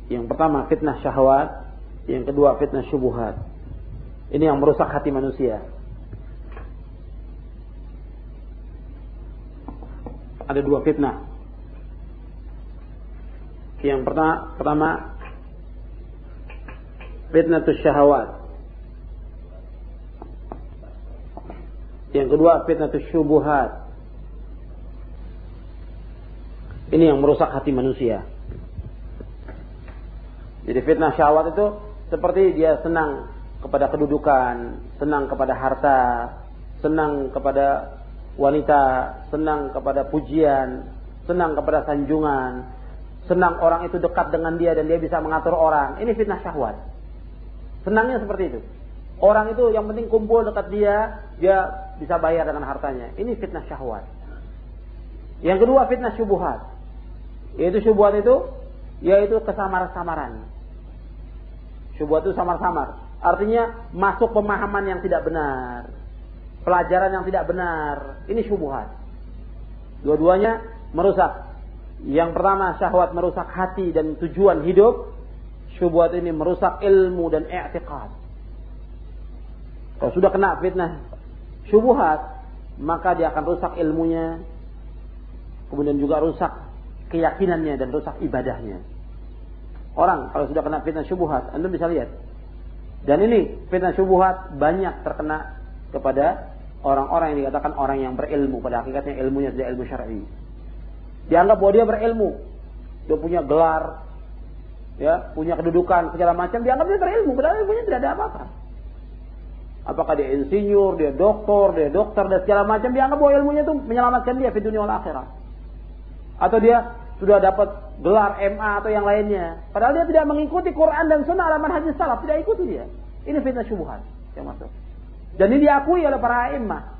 A: Yang pertama fitnah syahwat, yang kedua fitnah syubuhat. Ini yang merusak hati manusia. Ada dua fitnah yang pertama, pertama fitnatus syahwat. Yang kedua fitnatus syubuhat. Ini yang merusak hati manusia. Jadi fitnah syahwat itu seperti dia senang kepada kedudukan, senang kepada harta, senang kepada wanita, senang kepada pujian, senang kepada sanjungan, senang orang itu dekat dengan dia dan dia bisa mengatur orang. Ini fitnah syahwat. Senangnya seperti itu. Orang itu yang penting kumpul dekat dia, dia bisa bayar dengan hartanya. Ini fitnah syahwat. Yang kedua fitnah syubuhat. Yaitu syubuhat itu yaitu kesamar-samaran. Syubuhat itu samar-samar. Artinya masuk pemahaman yang tidak benar. Pelajaran yang tidak benar. Ini syubuhat. Dua-duanya merusak yang pertama syahwat merusak hati dan tujuan hidup. Syubhat ini merusak ilmu dan i'tiqad. Kalau sudah kena fitnah syubhat, maka dia akan rusak ilmunya. Kemudian juga rusak keyakinannya dan rusak ibadahnya. Orang kalau sudah kena fitnah syubhat, Anda bisa lihat. Dan ini fitnah syubhat banyak terkena kepada orang-orang yang dikatakan orang yang berilmu. Pada hakikatnya ilmunya tidak ilmu syar'i. Dianggap bahwa dia berilmu. Dia punya gelar, ya, punya kedudukan segala macam, dianggap dia berilmu, padahal ilmunya tidak ada apa-apa. Apakah dia insinyur, dia doktor, dia dokter dan segala macam, dianggap bahwa ilmunya itu menyelamatkan dia di dunia akhirat. Atau dia sudah dapat gelar MA atau yang lainnya. Padahal dia tidak mengikuti Quran dan Sunnah alaman hadis salaf, tidak ikuti dia. Ini fitnah syubhat yang masuk. Dan ini diakui oleh para imam.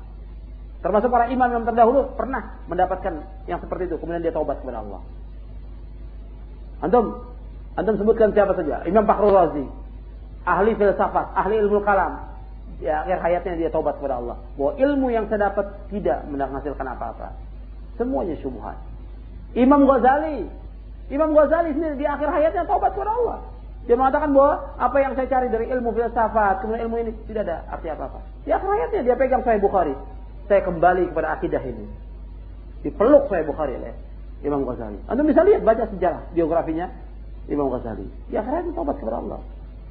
A: Termasuk para imam yang terdahulu pernah mendapatkan yang seperti itu, kemudian dia taubat kepada Allah. Antum, antum sebutkan siapa saja? Imam Fakhrul Razi, ahli filsafat, ahli ilmu kalam. Ya, akhir hayatnya dia taubat kepada Allah. Bahwa ilmu yang saya dapat tidak menghasilkan apa-apa. Semuanya syubhat. Imam Ghazali, Imam Ghazali sendiri di akhir hayatnya taubat kepada Allah. Dia mengatakan bahwa apa yang saya cari dari ilmu filsafat, kemudian ilmu ini tidak ada arti apa-apa. Di akhir hayatnya dia pegang Sahih Bukhari. Saya kembali kepada akidah ini. Dipeluk Sahih Bukhari oleh Imam Ghazali. Anda bisa lihat baca sejarah biografinya Imam Ghazali. Di akhir hayatnya taubat kepada Allah.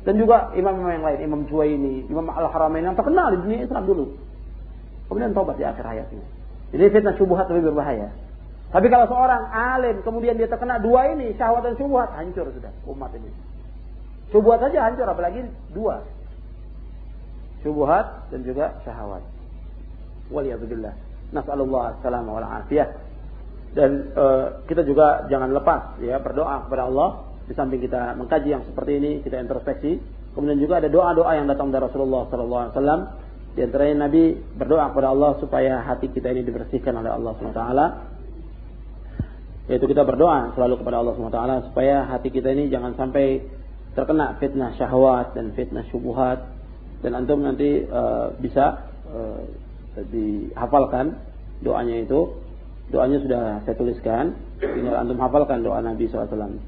A: Dan juga imam-imam yang lain, Imam Juwaini, Imam Al-Haramain yang terkenal di dunia Islam dulu. Kemudian tobat di akhir hayatnya. Jadi fitnah syubhat lebih berbahaya. Tapi kalau seorang alim kemudian dia terkena dua ini, syahwat dan syubhat, hancur sudah umat ini. Syubhat saja hancur apalagi dua. Syubhat dan juga syahwat. Waliyadzubillah. Nas'alullah assalamah wal afiyah. Dan uh, kita juga jangan lepas ya berdoa kepada Allah di samping kita mengkaji yang seperti ini, kita introspeksi. Kemudian juga ada doa-doa yang datang dari Rasulullah sallallahu alaihi wasallam. Di antaranya Nabi berdoa kepada Allah supaya hati kita ini dibersihkan oleh Allah SWT yaitu kita berdoa selalu kepada Allah SWT supaya hati kita ini jangan sampai terkena fitnah syahwat dan fitnah syubuhat dan antum nanti uh, bisa uh, dihafalkan doanya itu. Doanya sudah saya tuliskan. Tinggal antum hafalkan doa Nabi SAW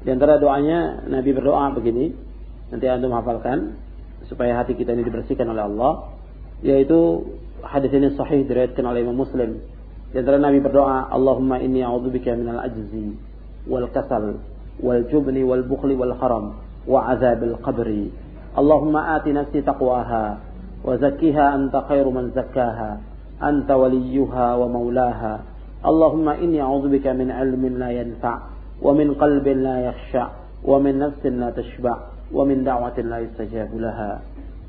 A: di antara doanya Nabi berdoa begini. Nanti antum hafalkan supaya hati kita ini dibersihkan oleh Allah. Yaitu hadis ini sahih diriwayatkan oleh Imam Muslim. Di antara Nabi berdoa, Allahumma inni a'udzubika minal ajzi wal kasal wal jubni wal bukhli wal haram wa azabil qabri. Allahumma ati nafsi taqwaha man zakkaha anta waliyuha wa maulaha. Allahumma inni a'udzubika min ilmin la yanfa' wa min qalbin la yakhsha' wa min nafsin la tashba' wa min da'watin la yustajabu laha.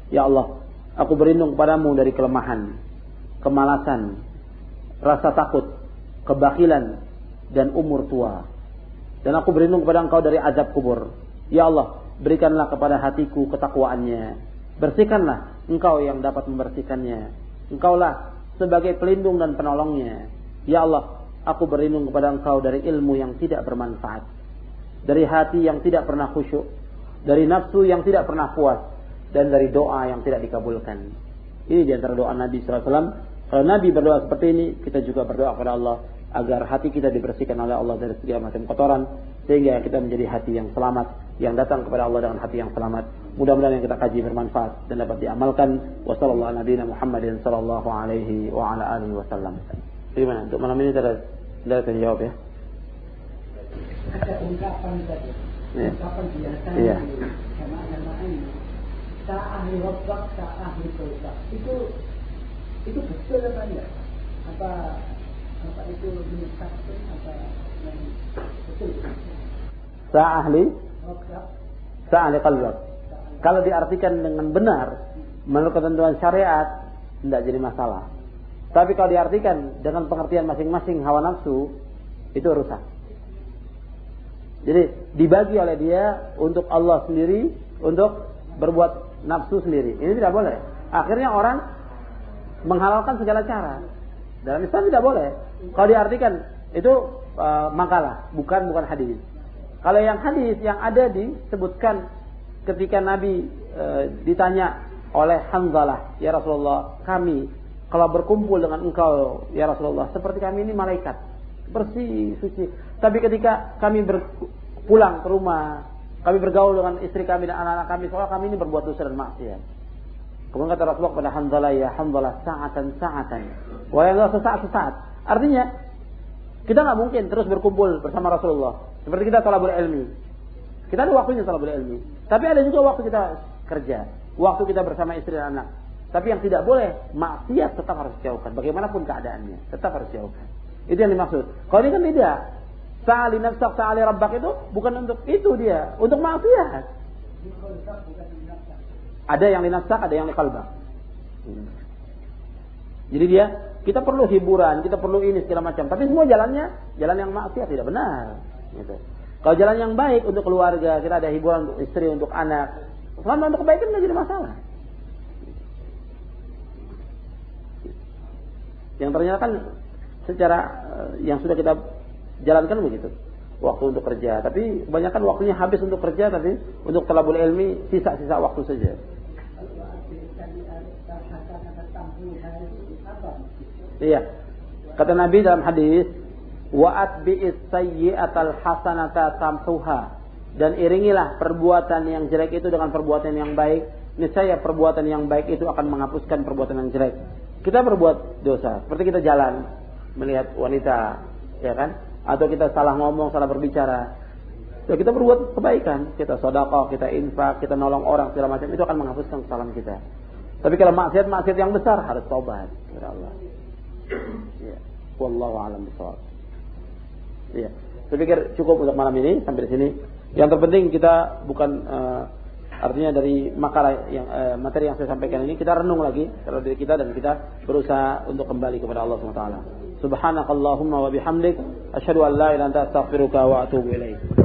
A: Ya Allah, aku berlindung padamu dari kelemahan, kemalasan, rasa takut, kebakilan, dan umur tua. Dan aku berlindung kepada engkau dari azab kubur. Ya Allah, berikanlah kepada hatiku ketakwaannya. Bersihkanlah engkau yang dapat membersihkannya. Engkaulah sebagai pelindung dan penolongnya. Ya Allah, aku berlindung kepada engkau dari ilmu yang tidak bermanfaat. Dari hati yang tidak pernah khusyuk. Dari nafsu yang tidak pernah puas. Dan dari doa yang tidak dikabulkan. Ini di antara doa Nabi SAW kalau Nabi berdoa seperti ini, kita juga berdoa kepada Allah agar hati kita dibersihkan oleh Allah dari segala macam kotoran sehingga kita menjadi hati yang selamat yang datang kepada Allah dengan hati yang selamat. Mudah-mudahan yang kita kaji bermanfaat dan dapat diamalkan. Wassalamualaikum Muhammadin sallallahu alaihi wa ala alihi wasallam. Gimana? Untuk malam ini tidak tidak jawab ya.
B: Ada ungkapan tadi.
A: Ya.
B: Ungkapan biasa.
A: Iya.
B: Sama yang lain. Sa ahli rabbak, sa ahli Itu itu betul apa enggak? Apa apa itu menyesatkan apa
A: Sa'ahli Sa'ahli qalbak. Kalau diartikan dengan benar menurut ketentuan syariat tidak jadi masalah. Tapi kalau diartikan dengan pengertian masing-masing hawa nafsu itu rusak. Jadi dibagi oleh dia untuk Allah sendiri, untuk berbuat nafsu sendiri. Ini tidak boleh. Akhirnya orang menghalalkan segala cara. Dalam Islam tidak boleh. Kalau diartikan itu uh, makalah, bukan bukan hadis. Kalau yang hadis yang ada disebutkan ketika Nabi uh, ditanya oleh Hanzalah, ya Rasulullah, kami kalau berkumpul dengan engkau, ya Rasulullah, seperti kami ini malaikat, bersih, suci. Tapi ketika kami pulang ke rumah, kami bergaul dengan istri kami dan anak-anak kami, soal kami ini berbuat dosa dan maksiat. Kemudian kata Rasulullah kepada Hanzalah, ya Hanzalah sa'atan sa'atan. Wahai Allah sesaat sesaat. Artinya, kita nggak mungkin terus berkumpul bersama Rasulullah. Seperti kita telah ilmi. Kita ada waktunya telah ilmi. Tapi ada juga waktu kita kerja. Waktu kita bersama istri dan anak. Tapi yang tidak boleh, maksiat tetap harus jauhkan. Bagaimanapun keadaannya, tetap harus jauhkan. Itu yang dimaksud. Kalau ini kan tidak. Sa'ali nafsak, sa'ali rabbak itu bukan untuk itu dia. Untuk maksiat. Ada yang linafsak, ada yang likalbak. Jadi dia, kita perlu hiburan, kita perlu ini segala macam. Tapi semua jalannya, jalan yang maksiat tidak benar. Gitu. Kalau jalan yang baik untuk keluarga, kita ada hiburan untuk istri, untuk anak. Selama untuk kebaikan tidak jadi masalah. Yang ternyata kan secara uh, yang sudah kita jalankan begitu. Waktu untuk kerja, tapi kebanyakan waktunya habis untuk kerja, tapi untuk telabul ilmi sisa-sisa waktu saja. Iya. Kata Nabi dalam hadis, "Wa bi'is sayyi'atal hasanata tamsuha." Dan iringilah perbuatan yang jelek itu dengan perbuatan yang baik. Niscaya perbuatan yang baik itu akan menghapuskan perbuatan yang jelek. Kita berbuat dosa, seperti kita jalan melihat wanita, ya kan? Atau kita salah ngomong, salah berbicara. Ya kita berbuat kebaikan, kita sodako, kita infak, kita nolong orang segala macam itu akan menghapuskan kesalahan kita. Tapi kalau maksiat-maksiat yang besar harus tobat Allah. Ya. Wallahu a'lam bishawab. Ya. Saya pikir cukup untuk malam ini sampai di sini. Yang terpenting kita bukan uh, artinya dari makalah yang uh, materi yang saya sampaikan ini kita renung lagi terhadap diri kita dan kita berusaha untuk kembali kepada Allah Subhanahu wa taala. Subhanakallahumma wa bihamdik asyhadu an la ilaha illa anta astaghfiruka wa atubu ilaik.